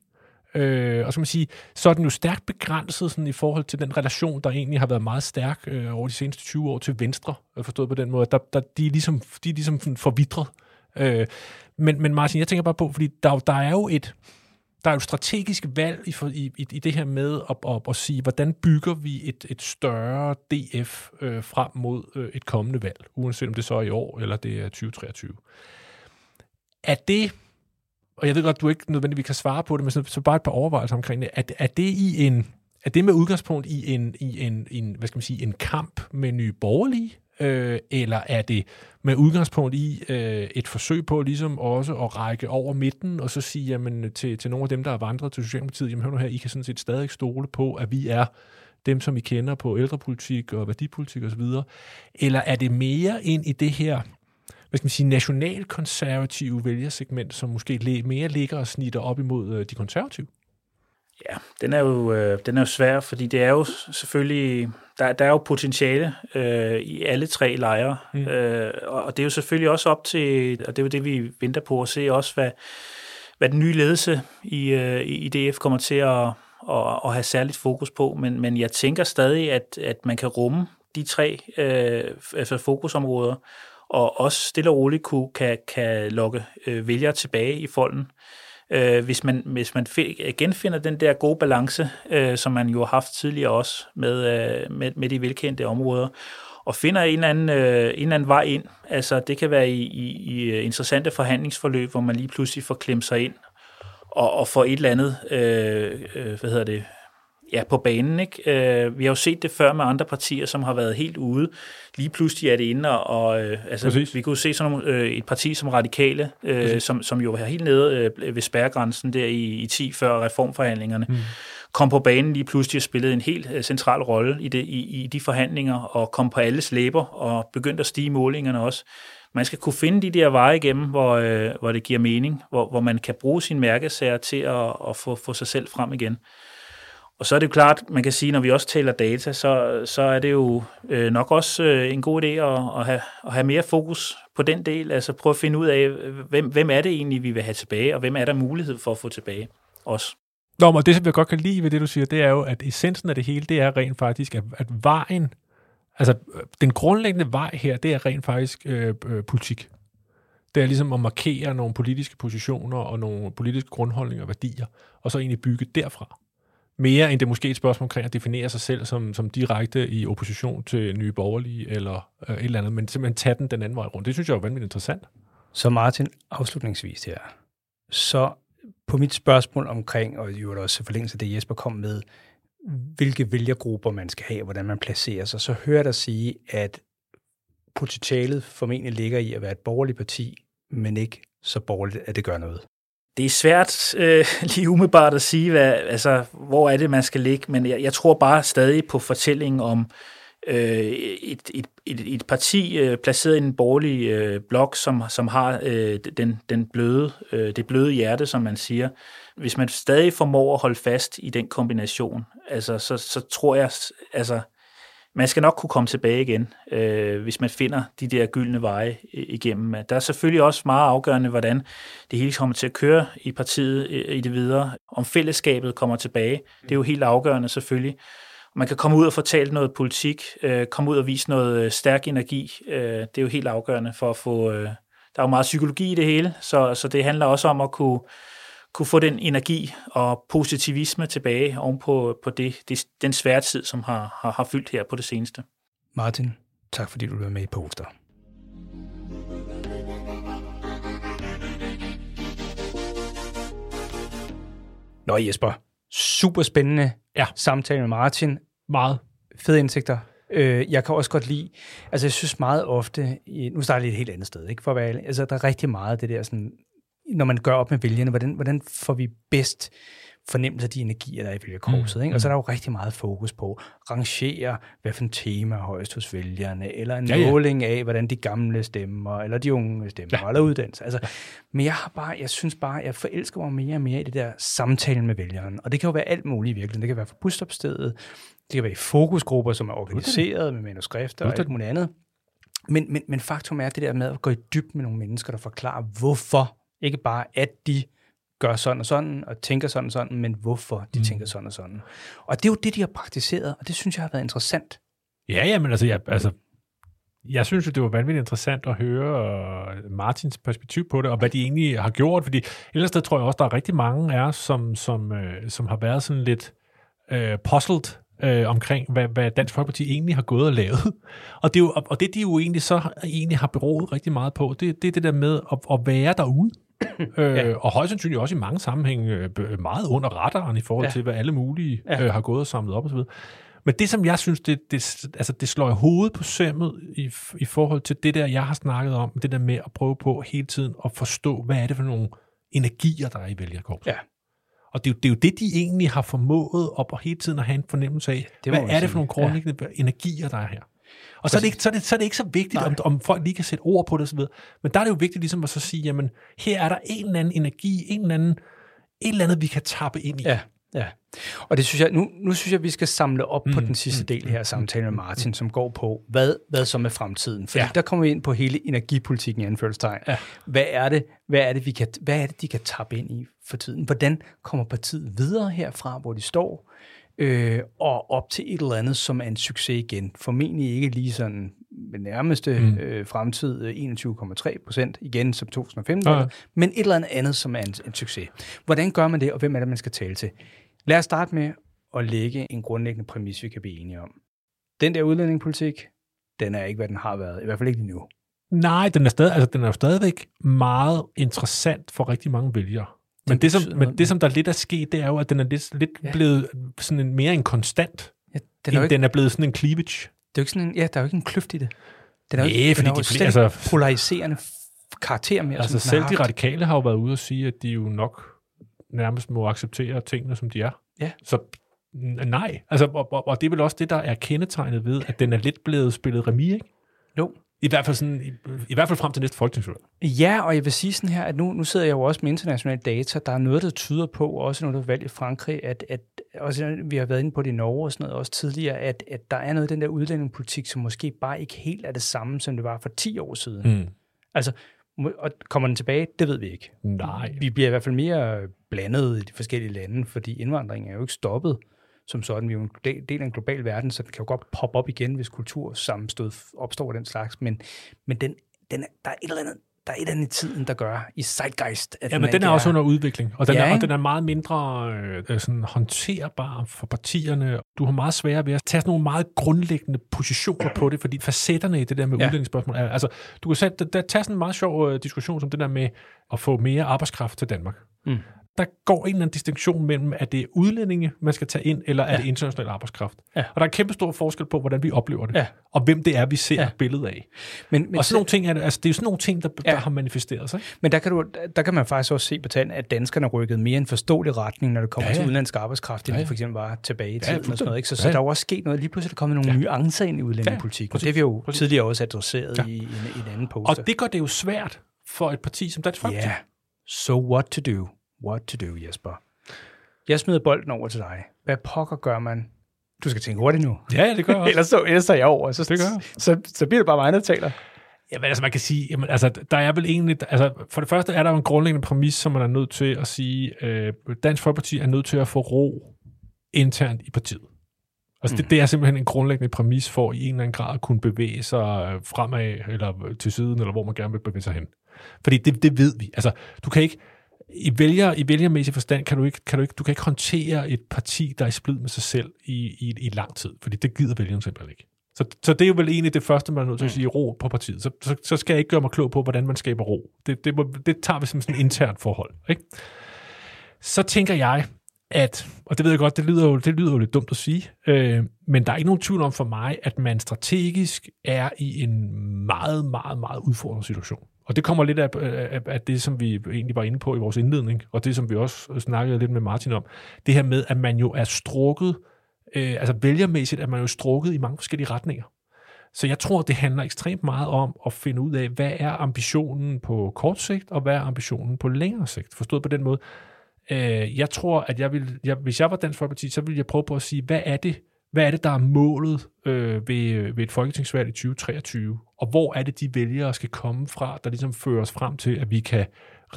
Øh, og så man sige, så er den jo stærkt begrænset sådan, i forhold til den relation, der egentlig har været meget stærk øh, over de seneste 20 år til Venstre, øh, forstået på den måde. Der, der, de, er ligesom, de er ligesom forvidret. Øh, men, men Martin, jeg tænker bare på, fordi der, der er jo et, der er jo et strategisk valg i, i, i, i det her med at, at, at sige, hvordan bygger vi et, et større DF øh, frem mod øh, et kommende valg, uanset om det så er i år eller det er 2023. Er det, og jeg ved godt, du ikke nødvendigvis kan svare på det, men så, så bare et par overvejelser omkring det, er, er det i en, er det med udgangspunkt i en, i en, en, hvad skal man sige, en kamp med nye borgerlige, øh, eller er det med udgangspunkt i øh, et forsøg på ligesom også at række over midten, og så sige jamen, til, til nogle af dem, der er vandret til Socialdemokratiet, jamen hør nu her, I kan sådan set stadig stole på, at vi er dem, som I kender på ældrepolitik og værdipolitik osv., eller er det mere ind i det her hvad skal man sige, nationalkonservative vælgersegment, som måske mere ligger og snitter op imod øh, de konservative? Ja, den er jo, øh, den er jo svær, fordi det er jo selvfølgelig, der, der er jo potentiale øh, i alle tre lejre, mm. øh, og det er jo selvfølgelig også op til, og det er jo det, vi venter på at se også, hvad, hvad den nye ledelse i, øh, i DF kommer til at, at, at have særligt fokus på, men, men jeg tænker stadig, at, at man kan rumme de tre øh, altså fokusområder, og også stille og roligt kunne, kan, kan lokke øh, vælgere tilbage i folden øh, hvis man, hvis man genfinder den der gode balance, øh, som man jo har haft tidligere også med, øh, med, med de velkendte områder, og finder en eller anden, øh, en eller anden vej ind. Altså, det kan være i, i, i øh, interessante forhandlingsforløb, hvor man lige pludselig får klemt sig ind og, og får et eller andet, øh, øh, hvad hedder det, ja, på banen. Ikke? Øh, vi har jo set det før med andre partier, som har været helt ude. Lige pludselig er det inde, og, øh, altså, vi kunne se sådan nogle, øh, et parti som Radikale, øh, som, som jo var helt nede øh, ved spærregrænsen der i, i 10 før reformforhandlingerne, mm. kom på banen lige pludselig og spillede en helt øh, central rolle i, det, i, i de forhandlinger, og kom på alles læber, og begyndte at stige målingerne også. Man skal kunne finde de der veje igennem, hvor, øh, hvor det giver mening, hvor, hvor man kan bruge sine mærkesager til at, at få, få sig selv frem igen. Og så er det jo klart, man kan sige, når vi også taler data, så, så er det jo øh, nok også øh, en god idé at, at, have, at have mere fokus på den del. Altså prøve at finde ud af, hvem, hvem er det egentlig, vi vil have tilbage, og hvem er der mulighed for at få tilbage også. Nå, men det, som jeg godt kan lide ved det, du siger, det er jo, at essensen af det hele, det er rent faktisk, at, at vejen, altså den grundlæggende vej her, det er rent faktisk øh, øh, politik. Det er ligesom at markere nogle politiske positioner og nogle politiske grundholdninger og værdier, og så egentlig bygge derfra mere end det måske et spørgsmål omkring at definere sig selv som, som direkte i opposition til nye borgerlige eller øh, et eller andet, men simpelthen tage den den anden vej rundt. Det synes jeg er vanvittigt interessant. Så Martin, afslutningsvis her. Så på mit spørgsmål omkring, og jo også forlængelse af det Jesper kom med, hvilke vælgergrupper man skal have, hvordan man placerer sig, så hører jeg dig sige, at potentialet formentlig ligger i at være et borgerligt parti, men ikke så borgerligt, at det gør noget. Det er svært øh, lige umiddelbart at sige, hvad, altså, hvor er det, man skal ligge, men jeg, jeg tror bare stadig på fortællingen om øh, et, et, et, et parti øh, placeret i en borgerlig øh, blok, som, som har øh, den, den bløde, øh, det bløde hjerte, som man siger. Hvis man stadig formår at holde fast i den kombination, altså, så, så tror jeg, altså, man skal nok kunne komme tilbage igen, øh, hvis man finder de der gyldne veje øh, igennem. Der er selvfølgelig også meget afgørende, hvordan det hele kommer til at køre i partiet øh, i det videre. Om fællesskabet kommer tilbage, det er jo helt afgørende selvfølgelig. Man kan komme ud og fortælle noget politik, øh, komme ud og vise noget øh, stærk energi. Øh, det er jo helt afgørende for at få... Øh, der er jo meget psykologi i det hele, så, så det handler også om at kunne kunne få den energi og positivisme tilbage ovenpå på det, det, den svære tid, som har, har, har fyldt her på det seneste. Martin, tak fordi du var med i Poster. Nå Jesper, super spændende ja. samtale med Martin. Meget. Fede indsigter. Øh, jeg kan også godt lide, altså jeg synes meget ofte, nu starter jeg lidt et helt andet sted, ikke for at være altså der er rigtig meget af det der sådan når man gør op med vælgerne, hvordan, hvordan får vi bedst fornemmelse af de energier, der er i vælgerkorpset. Mm. Ikke? Og så er der jo rigtig meget fokus på at rangere, hvad for en tema er højst hos vælgerne, eller en ja, ja. måling af, hvordan de gamle stemmer, eller de unge stemmer, ja. eller uddannelse. Altså, men jeg, har bare, jeg synes bare, jeg forelsker mig mere og mere i det der samtale med vælgeren. Og det kan jo være alt muligt i virkeligheden. Det kan være for busstopstedet, det kan være i fokusgrupper, som er organiseret med manuskrifter og alt muligt andet. Men, men, men faktum er det der med at gå i dyb med nogle mennesker, der forklarer, hvorfor ikke bare, at de gør sådan og sådan, og tænker sådan og sådan, men hvorfor de mm. tænker sådan og sådan. Og det er jo det, de har praktiseret, og det synes jeg har været interessant. Ja, ja, men altså, jeg, altså, jeg synes jo, det var vanvittigt interessant at høre uh, Martins perspektiv på det, og hvad de egentlig har gjort, fordi ellers der tror jeg også, der er rigtig mange af os, som, som, uh, som har været sådan lidt uh, puzzled uh, omkring, hvad, hvad Dansk Folkeparti egentlig har gået og lavet. Og det, er jo, og det, de jo egentlig så egentlig har beroet rigtig meget på, det, det er det der med at, at være derude øh, ja. Og højst sandsynligt også i mange sammenhænge øh, meget under radaren i forhold ja. til, hvad alle mulige ja. øh, har gået og samlet op osv. Men det, som jeg synes, det, det, altså, det slår i hovedet på sømmet i, i forhold til det der, jeg har snakket om, det der med at prøve på hele tiden at forstå, hvad er det for nogle energier, der er i vælgerkorpset. Ja. Og det er, jo, det er jo det, de egentlig har formået op og hele tiden at have en fornemmelse af, hvad er det for nogle grundlæggende ja. energier, der er her. Og så er, det ikke, så, er det, så er det ikke så vigtigt, om, om folk lige kan sætte ord på det osv. Men der er det jo vigtigt ligesom at så sige, jamen, her er der en eller anden energi, en eller anden, et eller andet, vi kan tappe ind i. Ja. Ja, og det synes jeg, nu, nu synes jeg, vi skal samle op mm, på den sidste mm, del her samtale med Martin, som går på, hvad, hvad som er fremtiden. Fordi ja. der kommer vi ind på hele energipolitikken i anførselstegn. Ja. Hvad er det, hvad er det, vi kan, hvad er det, de kan tappe ind i for tiden? Hvordan kommer partiet videre herfra, hvor de står? Øh, og op til et eller andet, som er en succes igen. Formentlig ikke lige sådan med nærmeste mm. øh, fremtid 21,3 øh, procent igen som 2015, ja. men et eller andet andet, som er en, en succes. Hvordan gør man det, og hvem er det, man skal tale til? Lad os starte med at lægge en grundlæggende præmis, vi kan blive enige om. Den der udlændingepolitik, den er ikke, hvad den har været. I hvert fald ikke endnu. Nej, den er, stadig, altså, den er jo stadigvæk meget interessant for rigtig mange vælgere. Men det, som, men det, som der lidt er sket, det er jo, at den er lidt, lidt ja. blevet sådan en, mere en konstant, ja, den, er ikke, den er blevet sådan en cleavage. Det er jo ikke sådan en, ja, der er jo ikke en kløft i det. Den er jo, ja, fordi den er de, altså, polariserende karakter mere. Altså selv de radikale har jo været ude og sige, at de jo nok nærmest må acceptere tingene, som de er. Ja. Så Nej, altså, og, og, og det er vel også det, der er kendetegnet ved, at den er lidt blevet spillet remi, ikke? Jo. I hvert fald, sådan, i, i hvert fald frem til næste folketingsvalg. Ja, og jeg vil sige sådan her, at nu, nu sidder jeg jo også med internationale data. Der er noget, der tyder på, også når du valgt i Frankrig, at, at også, vi har været inde på det i Norge og sådan noget også tidligere, at, at der er noget i den der udlændingepolitik, som måske bare ikke helt er det samme, som det var for 10 år siden. Mm. Altså, og kommer den tilbage? Det ved vi ikke. Nej. Vi bliver i hvert fald mere blandet i de forskellige lande, fordi indvandringen er jo ikke stoppet som sådan. Vi er jo en del af en global verden, så den kan jo godt poppe op igen, hvis kultursammenstød opstår af den slags. Men, men den, den er, der er et eller andet der er et eller andet i tiden, der gør i zeitgeist, at Ja, men den ikke er også under udvikling, og den, Ja, er, og den er meget mindre øh, sådan håndterbar for partierne. Du har meget sværere ved at tage sådan nogle meget grundlæggende positioner på det, fordi facetterne i det der med Ja. udlændingsspørgsmål er, altså, du kan sætte, der, tage sådan en meget sjov øh, diskussion som det der med at få mere arbejdskraft til Danmark. Mm. Der går en eller anden distinktion mellem, at det er udlændinge, man skal tage ind, eller er Ja. det international arbejdskraft. Ja. Og der er en kæmpe stor forskel på, hvordan vi oplever det, Ja. og hvem det er, vi ser Ja. ja. billedet af. Men, men, og sådan nogle ting er det, altså det er jo sådan nogle ting, der, Ja. der har manifesteret sig. men der, kan du, der kan man faktisk også se på tanden, at danskerne er rykket mere en forståelig retning, når det kommer Ja, ja, ja. til udenlandsk arbejdskraft, end Ja, ja, ja. det for eksempel var tilbage i Ja, tiden. og sådan noget, ikke? Så, så Ja, ja. der er jo også sket noget. Lige pludselig er der kommet nogle Ja. nuancer ind i udlændingepolitik, Ja, og det har vi jo præcis. tidligere også adresseret Ja. i, i, en, i en anden post. Og det gør det jo svært for et parti som Dansk Folkeparti. Ja, so what to do? What to do, Jesper? Jeg smider bolden over til dig. Hvad pokker gør man? Du skal tænke hurtigt nu. Ja, ja, det gør jeg også. Ellers, så, ellers tager jeg over, så, Det gør jeg. så, så bliver det bare mig, der taler. Jamen, altså man kan sige, jamen, altså, der er vel egentlig, altså for det første er der jo en grundlæggende præmis, som man er nødt til at sige, øh, Dansk Folkeparti er nødt til at få ro internt i partiet. Altså mm. det, det er simpelthen en grundlæggende præmis for i en eller anden grad at kunne bevæge sig øh, fremad, eller til siden, eller hvor man gerne vil bevæge sig hen. Fordi det, det ved vi. Altså, du kan ikke, i, vælger, i vælgermæssig forstand kan du ikke, kan du ikke, du kan ikke håndtere et parti, der er i splid med sig selv i, i, i lang tid, fordi det gider vælgerne simpelthen ikke. Så, så det er jo vel egentlig det første, man er nødt til at sige, ro på partiet. Så, så, så skal jeg ikke gøre mig klog på, hvordan man skaber ro. Det, det, må, det tager vi som sådan et internt forhold. Ikke? Så tænker jeg, at, og det ved jeg godt, det lyder jo, det lyder jo lidt dumt at sige, øh, men der er ikke nogen tvivl om for mig, at man strategisk er i en meget, meget, meget udfordrende situation. Og det kommer lidt af, af, af det, som vi egentlig var inde på i vores indledning, og det, som vi også snakkede lidt med Martin om. Det her med, at man jo er strukket, øh, altså vælgermæssigt at man jo er strukket i mange forskellige retninger. Så jeg tror, det handler ekstremt meget om at finde ud af, hvad er ambitionen på kort sigt, og hvad er ambitionen på længere sigt. Forstået på den måde. Øh, jeg tror, at jeg vil, jeg, hvis jeg var Dansk Folkeparti, så ville jeg prøve på at sige, hvad er det, hvad er det der er målet øh, ved, øh, ved et folketingsvalg i 2023? Og hvor er det, de vælgere skal komme fra, der ligesom fører os frem til, at vi kan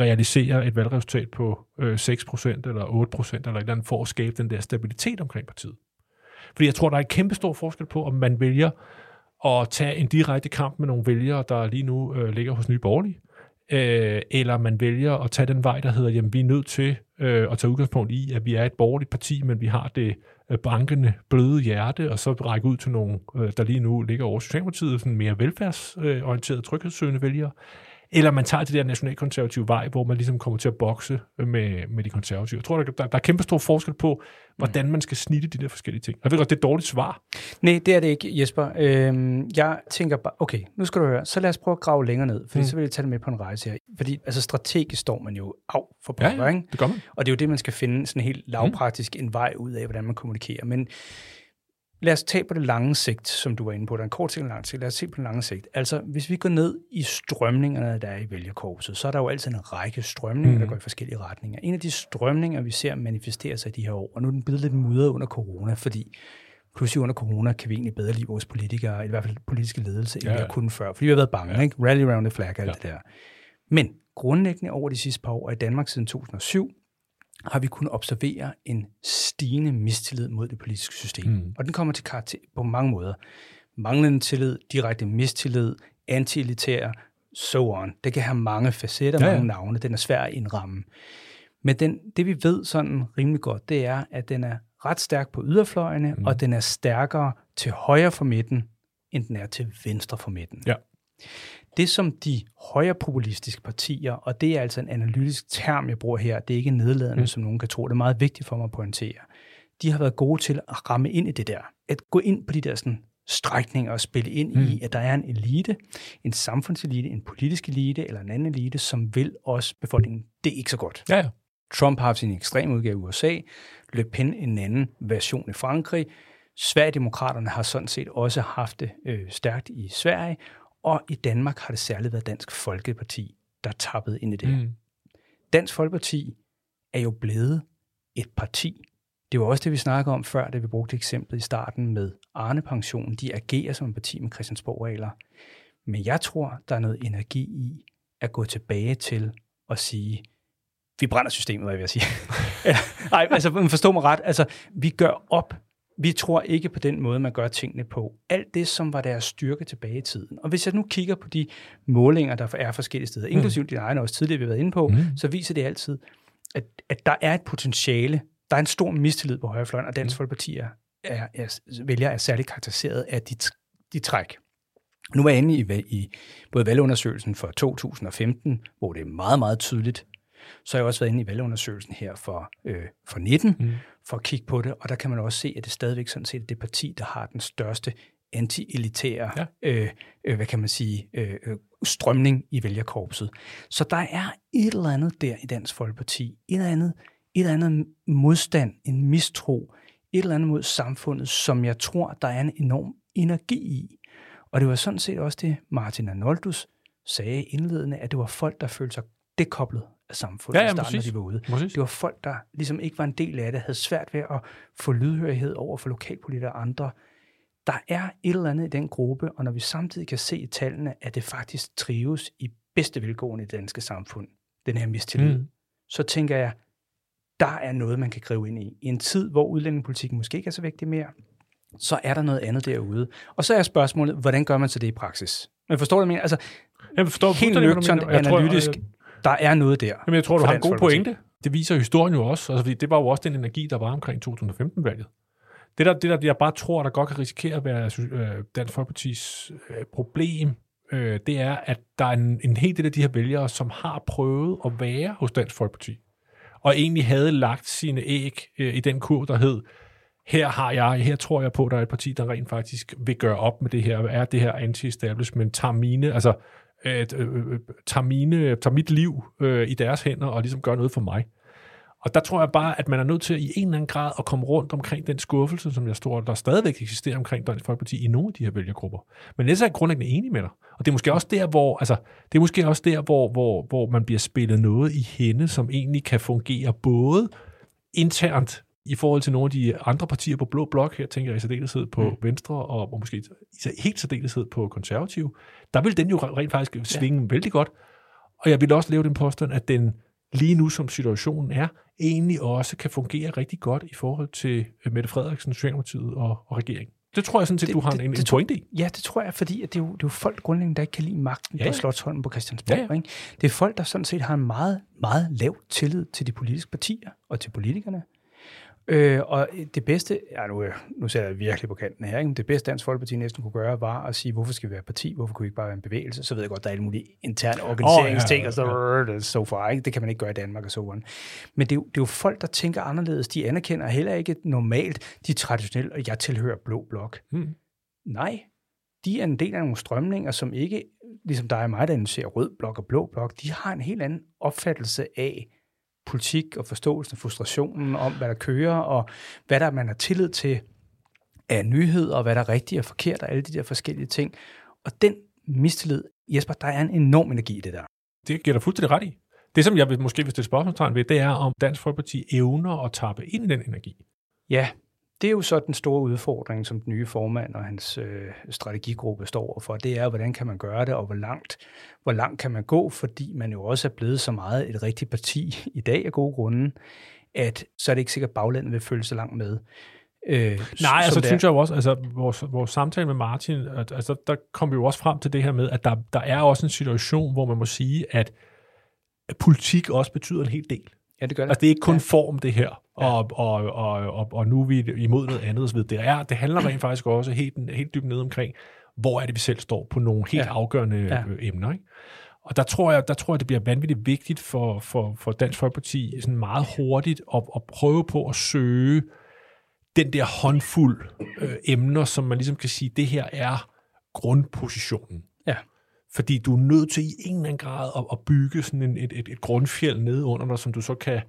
realisere et valgresultat på øh, 6% eller 8% eller et eller andet, for at skabe den der stabilitet omkring partiet. Fordi jeg tror, der er en kæmpe stor forskel på, om man vælger at tage en direkte kamp med nogle vælgere, der lige nu øh, ligger hos Nye Borgerlige, øh, eller man vælger at tage den vej, der hedder, jamen vi er nødt til øh, at tage udgangspunkt i, at vi er et borgerligt parti, men vi har det øh, bankende, bløde hjerte, og så række ud til nogen, øh, der lige nu ligger over Socialdemokratiet, sådan mere velfærdsorienterede, tryghedssøgende vælgere, eller man tager det der nationalkonservative vej, hvor man ligesom kommer til at bokse med, med de konservative. Jeg tror, der, der, der er kæmpe stor forskel på, hvordan man skal snitte de der forskellige ting. Jeg ved godt, det er et dårligt svar. Nej, det er det ikke, Jesper. Øhm, jeg tænker bare, okay, nu skal du høre, så lad os prøve at grave længere ned, fordi Mm. mm. så vil jeg tage dig med på en rejse her. Fordi altså, strategisk står man jo af for Ja, pokker, ja, ikke? det gør man. Og det er jo det, man skal finde sådan helt lavpraktisk en vej ud af, hvordan man kommunikerer. Men lad os tage på det lange sigt, som du var inde på. Der er en kort sigt og en lang sigt. Lad os se på det lange sigt. Altså, hvis vi går ned i strømningerne, der er i vælgerkorpset, så er der jo altid en række strømninger, Mhm. der går i forskellige retninger. En af de strømninger, vi ser manifestere sig i de her år, og nu er den blevet lidt mudret under corona, fordi pludselig under corona kan vi egentlig bedre lide vores politikere, eller i hvert fald politiske ledelse, end Ja, ja, vi har kunnet før. Fordi vi har været bange, Ja. ikke? Rally around the flag og alt Ja. ja. det der. Men grundlæggende over de sidste par år, og i Danmark siden 2007, har vi kunnet observere en stigende mistillid mod det politiske system. Mm. Og den kommer til karakter på mange måder. Manglende tillid, direkte mistillid, anti-elitær, so on. Det kan have mange facetter, Ja, ja, mange navne. Den er svær at indramme. Men den, det vi ved sådan rimelig godt, det er, at den er ret stærk på yderfløjene, mm. og den er stærkere til højre for midten, end den er til venstre for midten. Ja. Det som de højrepopulistiske partier, og det er altså en analytisk term, jeg bruger her, det er ikke nedladende, Mm. som nogen kan tro, det er meget vigtigt for mig at pointere, de har været gode til at ramme ind i det der. At gå ind på de der sådan, strækninger og spille ind Mm. i, at der er en elite, en samfundselite, en politisk elite eller en anden elite, som vil os befolkningen. Det er ikke så godt. Ja, ja. Trump har haft sin ekstreme udgave i USA, Le Pen en anden version i Frankrig, Sverigedemokraterne har sådan set også haft det øh, stærkt i Sverige, og i Danmark har det særligt været Dansk Folkeparti, der tappede ind i det. Mm. Dansk Folkeparti er jo blevet et parti. Det var også det, vi snakkede om før, da vi brugte eksemplet i starten med Arne Pension. De agerer som et parti med Christiansborg-regler. Men jeg tror, der er noget energi i at gå tilbage til at sige, vi brænder systemet, hvad jeg vil sige. Nej, altså forstå mig ret. Altså, vi gør op vi tror ikke på den måde, man gør tingene på. Alt det, som var deres styrke tilbage i tiden. Og hvis jeg nu kigger på de målinger, der er forskellige steder, mm. inklusive din egen også tidligere, vi har været inde på, mm. så viser det altid, at, at der er et potentiale, der er en stor mistillid på højrefløjen, og Dansk mm. Folkeparti er, er, er, vælger er særligt karakteriseret af de, de træk. Nu er jeg inde i, i både valgundersøgelsen for 2015, hvor det er meget, meget tydeligt, så har jeg også været inde i valgundersøgelsen her for, øh, for 19, mm. for at kigge på det, og der kan man også se, at det stadigvæk sådan set er det parti, der har den største anti-elitære, ja. øh, øh, hvad kan man sige, øh, øh, strømning i vælgerkorpset. Så der er et eller andet der i Dansk Folkeparti, et eller andet, et eller andet modstand, en mistro, et eller andet mod samfundet, som jeg tror, der er en enorm energi i. Og det var sådan set også det, Martin Arnoldus sagde indledende, at det var folk, der følte sig dekoblet af samfundet ja, ja, i starten, når de var ude. Præcis. Det var folk, der ligesom ikke var en del af det, havde svært ved at få lydhørighed over for lokalpolitikere og andre. Der er et eller andet i den gruppe, og når vi samtidig kan se i tallene, at det faktisk trives i bedste vilkårene i det danske samfund, den her mistillid, mm. så tænker jeg, der er noget, man kan gribe ind i. I en tid, hvor udlændingepolitikken måske ikke er så vigtig mere, så er der noget andet derude. Og så er spørgsmålet, hvordan gør man så det i praksis? Men forstår du, hvad jeg mener? Altså, jeg forstår helt nøgternt analytisk, tror, der er noget der. Jamen, jeg tror, du har en god pointe. Det viser historien jo også, altså, fordi det var jo også den energi, der var omkring 2015-valget. Det der, det der, jeg bare tror, der godt kan risikere at være øh, Dansk Folkepartis øh, problem, øh, det er, at der er en, en hel del af de her vælgere, som har prøvet at være hos Dansk Folkeparti, og egentlig havde lagt sine æg øh, i den kur, der hed, her har jeg, her tror jeg på, at der er et parti, der rent faktisk vil gøre op med det her, er det her anti-establishment, tager mine, altså øh, øh, øh tager, mine, tager mit liv øh, i deres hænder og ligesom gør noget for mig. Og der tror jeg bare, at man er nødt til i en eller anden grad at komme rundt omkring den skuffelse, som jeg står, der stadigvæk eksisterer omkring Dansk Folkeparti i nogle af de her vælgergrupper. Men ellers er jeg grundlæggende enig med dig. Og det er måske også der, hvor, altså, det er måske også der, hvor, hvor, hvor man bliver spillet noget i hende, som egentlig kan fungere både internt i forhold til nogle af de andre partier på Blå Blok, her tænker jeg i særdeleshed på mm. Venstre, og, og måske helt særdeleshed på Konservative, der vil den jo rent faktisk svinge ja. vældig godt. Og jeg vil også lave den påstand, at den lige nu, som situationen er, egentlig også kan fungere rigtig godt i forhold til øh, Mette Frederiksen, Socialdemokratiet og, og regeringen. Det tror jeg sådan set, det, du har det, en, det, en pointe i. Ja, det tror jeg, fordi at det, er jo, det er jo folk grundlæggende, der ikke kan lide magten ja. på Slottsholmen på Christiansborg. Ja. Ikke? Det er folk, der sådan set har en meget, meget lav tillid til de politiske partier og til politikerne. Øh, og det bedste, ja nu, nu ser jeg virkelig på kanten her, ikke? det bedste Dansk Folkeparti næsten kunne gøre, var at sige, hvorfor skal vi være parti, hvorfor kunne vi ikke bare være en bevægelse? Så ved jeg godt, der er alle mulige interne organiseringsting, oh, ja, ja, ja. og så, so far, ikke? det kan man ikke gøre i Danmark og så on. Men det er, jo, det er jo folk, der tænker anderledes, de anerkender heller ikke normalt de traditionelle, og jeg tilhører blå blok. Hmm. Nej, de er en del af nogle strømninger, som ikke, ligesom dig og mig, der ser rød blok og blå blok, de har en helt anden opfattelse af, politik og forståelsen og frustrationen om, hvad der kører, og hvad der man har tillid til af nyheder, og hvad der er rigtigt og forkert, og alle de der forskellige ting. Og den mistillid, Jesper, der er en enorm energi i det der. Det giver dig fuldstændig ret i. Det, som jeg vil, måske vil stille spørgsmålstegn ved, det er, om Dansk Folkeparti evner at tappe ind i den energi. Ja, det er jo så den store udfordring, som den nye formand og hans øh, strategigruppe står for. Det er, hvordan kan man gøre det, og hvor langt, hvor langt kan man gå, fordi man jo også er blevet så meget et rigtigt parti i dag af gode grunde, at så er det ikke sikkert, at baglandet vil følge så langt med. Øh, Nej, altså det synes jeg jo også, altså vores, vores samtale med Martin, at, altså der kom vi jo også frem til det her med, at der, der er også en situation, hvor man må sige, at politik også betyder en hel del. Ja, det gør det. Altså, det er ikke kun ja. form, det her, ja. og, og, og, og, og nu er vi imod noget andet. Så det, er, det handler rent faktisk også helt, helt dybt ned omkring, hvor er det, vi selv står på nogle helt ja. afgørende ja. Øh, emner. Ikke? Og der tror, jeg, der tror jeg, det bliver vanvittigt vigtigt for, for, for Dansk Folkeparti sådan meget hurtigt at, at prøve på at søge den der håndfuld øh, emner, som man ligesom kan sige, det her er grundpositionen. Ja. Fordi du er nødt til i en eller anden grad at, at bygge sådan en, et, et, et grundfjeld ned under dig, som du så kan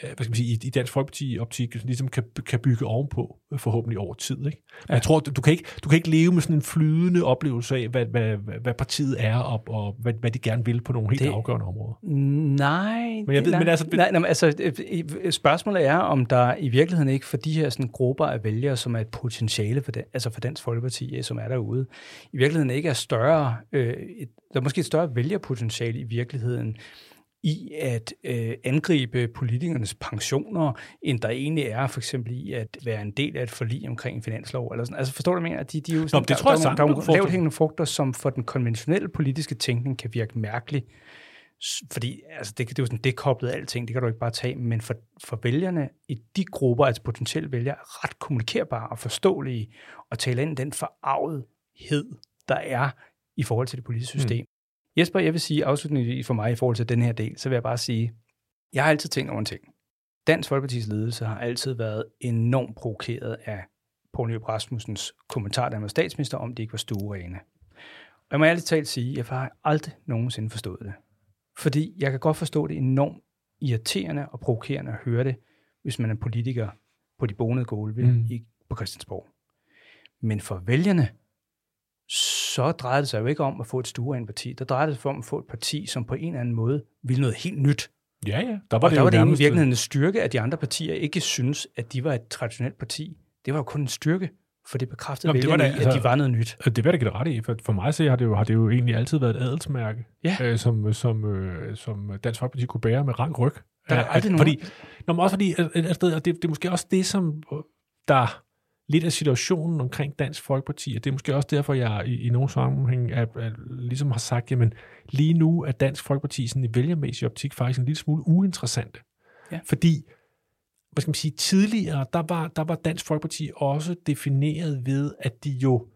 hvad skal man sige, i, i Dansk Folkeparti-optik ligesom kan, kan bygge ovenpå, øh, forhåbentlig over tid. Ikke? Ja. Jeg tror, du, du, kan ikke, du kan ikke leve med sådan en flydende oplevelse af, hvad, hvad, hvad partiet er, og, og hvad, hvad de gerne vil på nogle helt det, afgørende områder. Nej, men, jeg ved, nej, men altså, nej, nej, altså spørgsmålet er, om der i virkeligheden ikke for de her sådan, grupper af vælgere, som er et potentiale for, den, altså for Dansk Folkeparti, som er derude, i virkeligheden ikke er større, øh, et, der er måske et større vælgerpotentiale i virkeligheden, i at øh, angribe politikernes pensioner, end der egentlig er for eksempel i at være en del af et forlig omkring en finanslov. Eller sådan. Altså forstår du, hvad jeg mener? De, de er jo sådan, Nå, det tror jeg, der, der, der, der er lavt hængende frugter, som for den konventionelle politiske tænkning kan virke mærkeligt. Fordi altså, det, det er jo sådan dekoblet af alting, det kan du ikke bare tage, men for, for vælgerne i de grupper, altså potentielle vælgere, er ret kommunikerbare og forståelige, og tale ind den forarvethed, der er i forhold til det politiske mm. system. Mm. Jesper, jeg vil sige afslutningsvis for mig i forhold til den her del, så vil jeg bare sige, jeg har altid tænkt over en ting. Dansk Folkepartis ledelse har altid været enormt provokeret af Poul Nyrup Rasmussens kommentar, da han var statsminister, om det ikke var stuerene. Og jeg må ærligt talt sige, at jeg har aldrig nogensinde forstået det. Fordi jeg kan godt forstå det enormt irriterende og provokerende at høre det, hvis man er politiker på de bonede gulve mm. i, på Christiansborg. Men for vælgerne, så drejer det sig jo ikke om at få et stuerent parti. Der drejer det sig om at få et parti, som på en eller anden måde vil noget helt nyt. Ja, ja. Der var og det der var det i virkeligheden en styrke, at de andre partier ikke synes, at de var et traditionelt parti. Det var jo kun en styrke, for det bekræftede vælgerne det var da, i, at de var noget nyt. Det var ikke ret i. For, for mig så har det, jo, har det jo egentlig altid været et adelsmærke, ja. øh, som, som, øh, som Dansk Folkeparti kunne bære med rang ryg. Der er aldrig nogen... Fordi, når man også fordi, at, at, at det, det er måske også det, som der lidt af situationen omkring Dansk Folkeparti, og det er måske også derfor, jeg i, i nogle sammenhæng er, er, ligesom har sagt, jamen lige nu er Dansk Folkeparti sådan i vælgermæssig optik faktisk en lille smule uinteressant. Ja. Fordi, hvad skal man sige, tidligere, der var, der var Dansk Folkeparti også defineret ved, at de jo,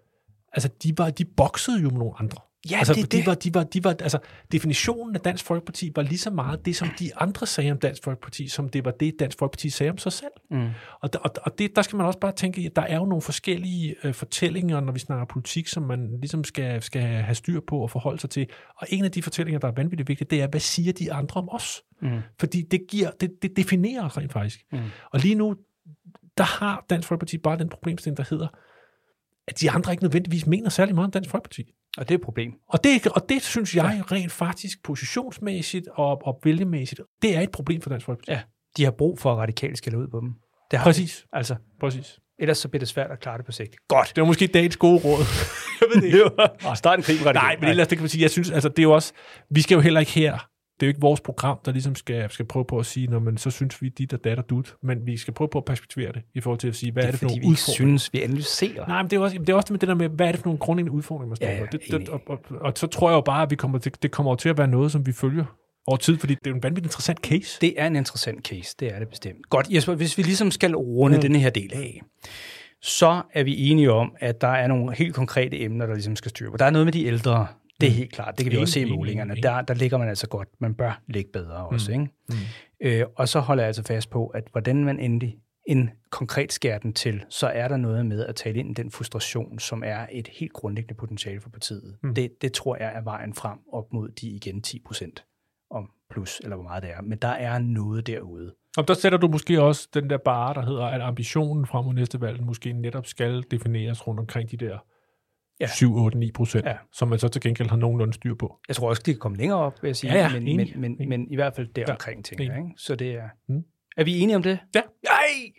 altså de, var, de boksede jo med nogle andre. Ja, altså, det, de Var, de var, de var, altså, definitionen af Dansk Folkeparti var lige så meget det, som de andre sagde om Dansk Folkeparti, som det var det, Dansk Folkeparti sagde om sig selv. Mm. Og, og, og det, der skal man også bare tænke, at der er jo nogle forskellige øh, fortællinger, når vi snakker politik, som man ligesom skal, skal have styr på og forholde sig til. Og en af de fortællinger, der er vanvittigt vigtigt, det er, hvad siger de andre om os? Mm. Fordi det, giver, det, det definerer rent faktisk. Mm. Og lige nu, der har Dansk Folkeparti bare den problemstilling, der hedder, at de andre ikke nødvendigvis mener særlig meget om Dansk Folkeparti. Og det er et problem. Og det, og det synes jeg rent faktisk positionsmæssigt og, og vælgemæssigt, det er et problem for Dansk Folkeparti. Ja, de har brug for at radikalt skælde ud på dem. Det har Præcis. De. Altså, Præcis. Ellers så bliver det svært at klare det på sigt. Godt. Det var måske dagens gode råd. jeg ved det ikke. Start en krig med Nej, men ellers det kan man sige, jeg synes, altså det er jo også, vi skal jo heller ikke her det er jo ikke vores program, der ligesom skal, skal prøve på at sige, når man så synes vi dit og datter dut, men vi skal prøve på at perspektivere det, i forhold til at sige, hvad det er, er det for nogle vi udfordringer? synes, vi analyserer. Nej, men det er, også, det er også med det der med, hvad er det for nogle grundlæggende udfordringer, man står ja, ja, det, det, og, og, og, så tror jeg jo bare, at vi kommer til, det kommer til at være noget, som vi følger over tid, fordi det er en vanvittigt interessant case. Det er en interessant case, det er det bestemt. Godt, Jesper, hvis vi ligesom skal runde mm. denne her del af, så er vi enige om, at der er nogle helt konkrete emner, der ligesom skal styre på. Der er noget med de ældre, det er mm. helt klart. Det kan vi også se i målingerne. Der, der ligger man altså godt. Man bør ligge bedre også. Mm. Ikke? Mm. Øh, og så holder jeg altså fast på, at hvordan man endelig en konkret skærer den til, så er der noget med at tale ind i den frustration, som er et helt grundlæggende potentiale for partiet. Mm. Det, det tror jeg er vejen frem op mod de igen 10 procent om plus, eller hvor meget det er. Men der er noget derude. Og der sætter du måske også den der bare, der hedder, at ambitionen frem mod næste valg måske netop skal defineres rundt omkring de der ja. 7, 8, 9 procent, ja. som man så til gengæld har nogenlunde styr på. Jeg tror også, de kan komme længere op, vil jeg sige, ja, ja, men, men, men, men, men i hvert fald deromkring, ja, tænker jeg. Ikke? Så det er... Mm. Er vi enige om det? Ja. Nej!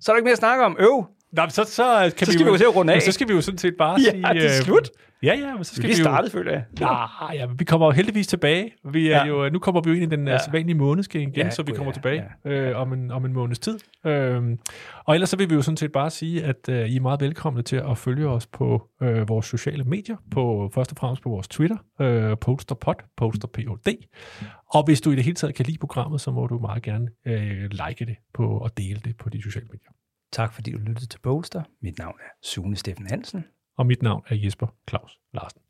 Så er der ikke mere at snakke om. Øv! Nå, så, så, kan så skal vi jo, vi jo runde af. Så skal vi jo sådan set bare ja, sige... Ja, det er øh, slut. Ja, ja, men så skal vi, vi startet, føler jeg. Nej, ja, vi kommer jo heldigvis tilbage. Vi er ja. jo, nu kommer vi jo ind i den ja. sædvanlige månedske igen, ja, så vi kommer ja, tilbage ja. Øh, om, en, om en måneds tid. Øh, og ellers så vil vi jo sådan set bare sige, at øh, I er meget velkomne til at følge os på øh, vores sociale medier, på først og fremmest på vores Twitter, øh, posterpod, posterpod. Og hvis du i det hele taget kan lide programmet, så må du meget gerne øh, like det på og dele det på de sociale medier. Tak fordi du lyttede til Bolster. Mit navn er Sune Steffen Hansen. Og mit navn er Jesper Claus Larsen.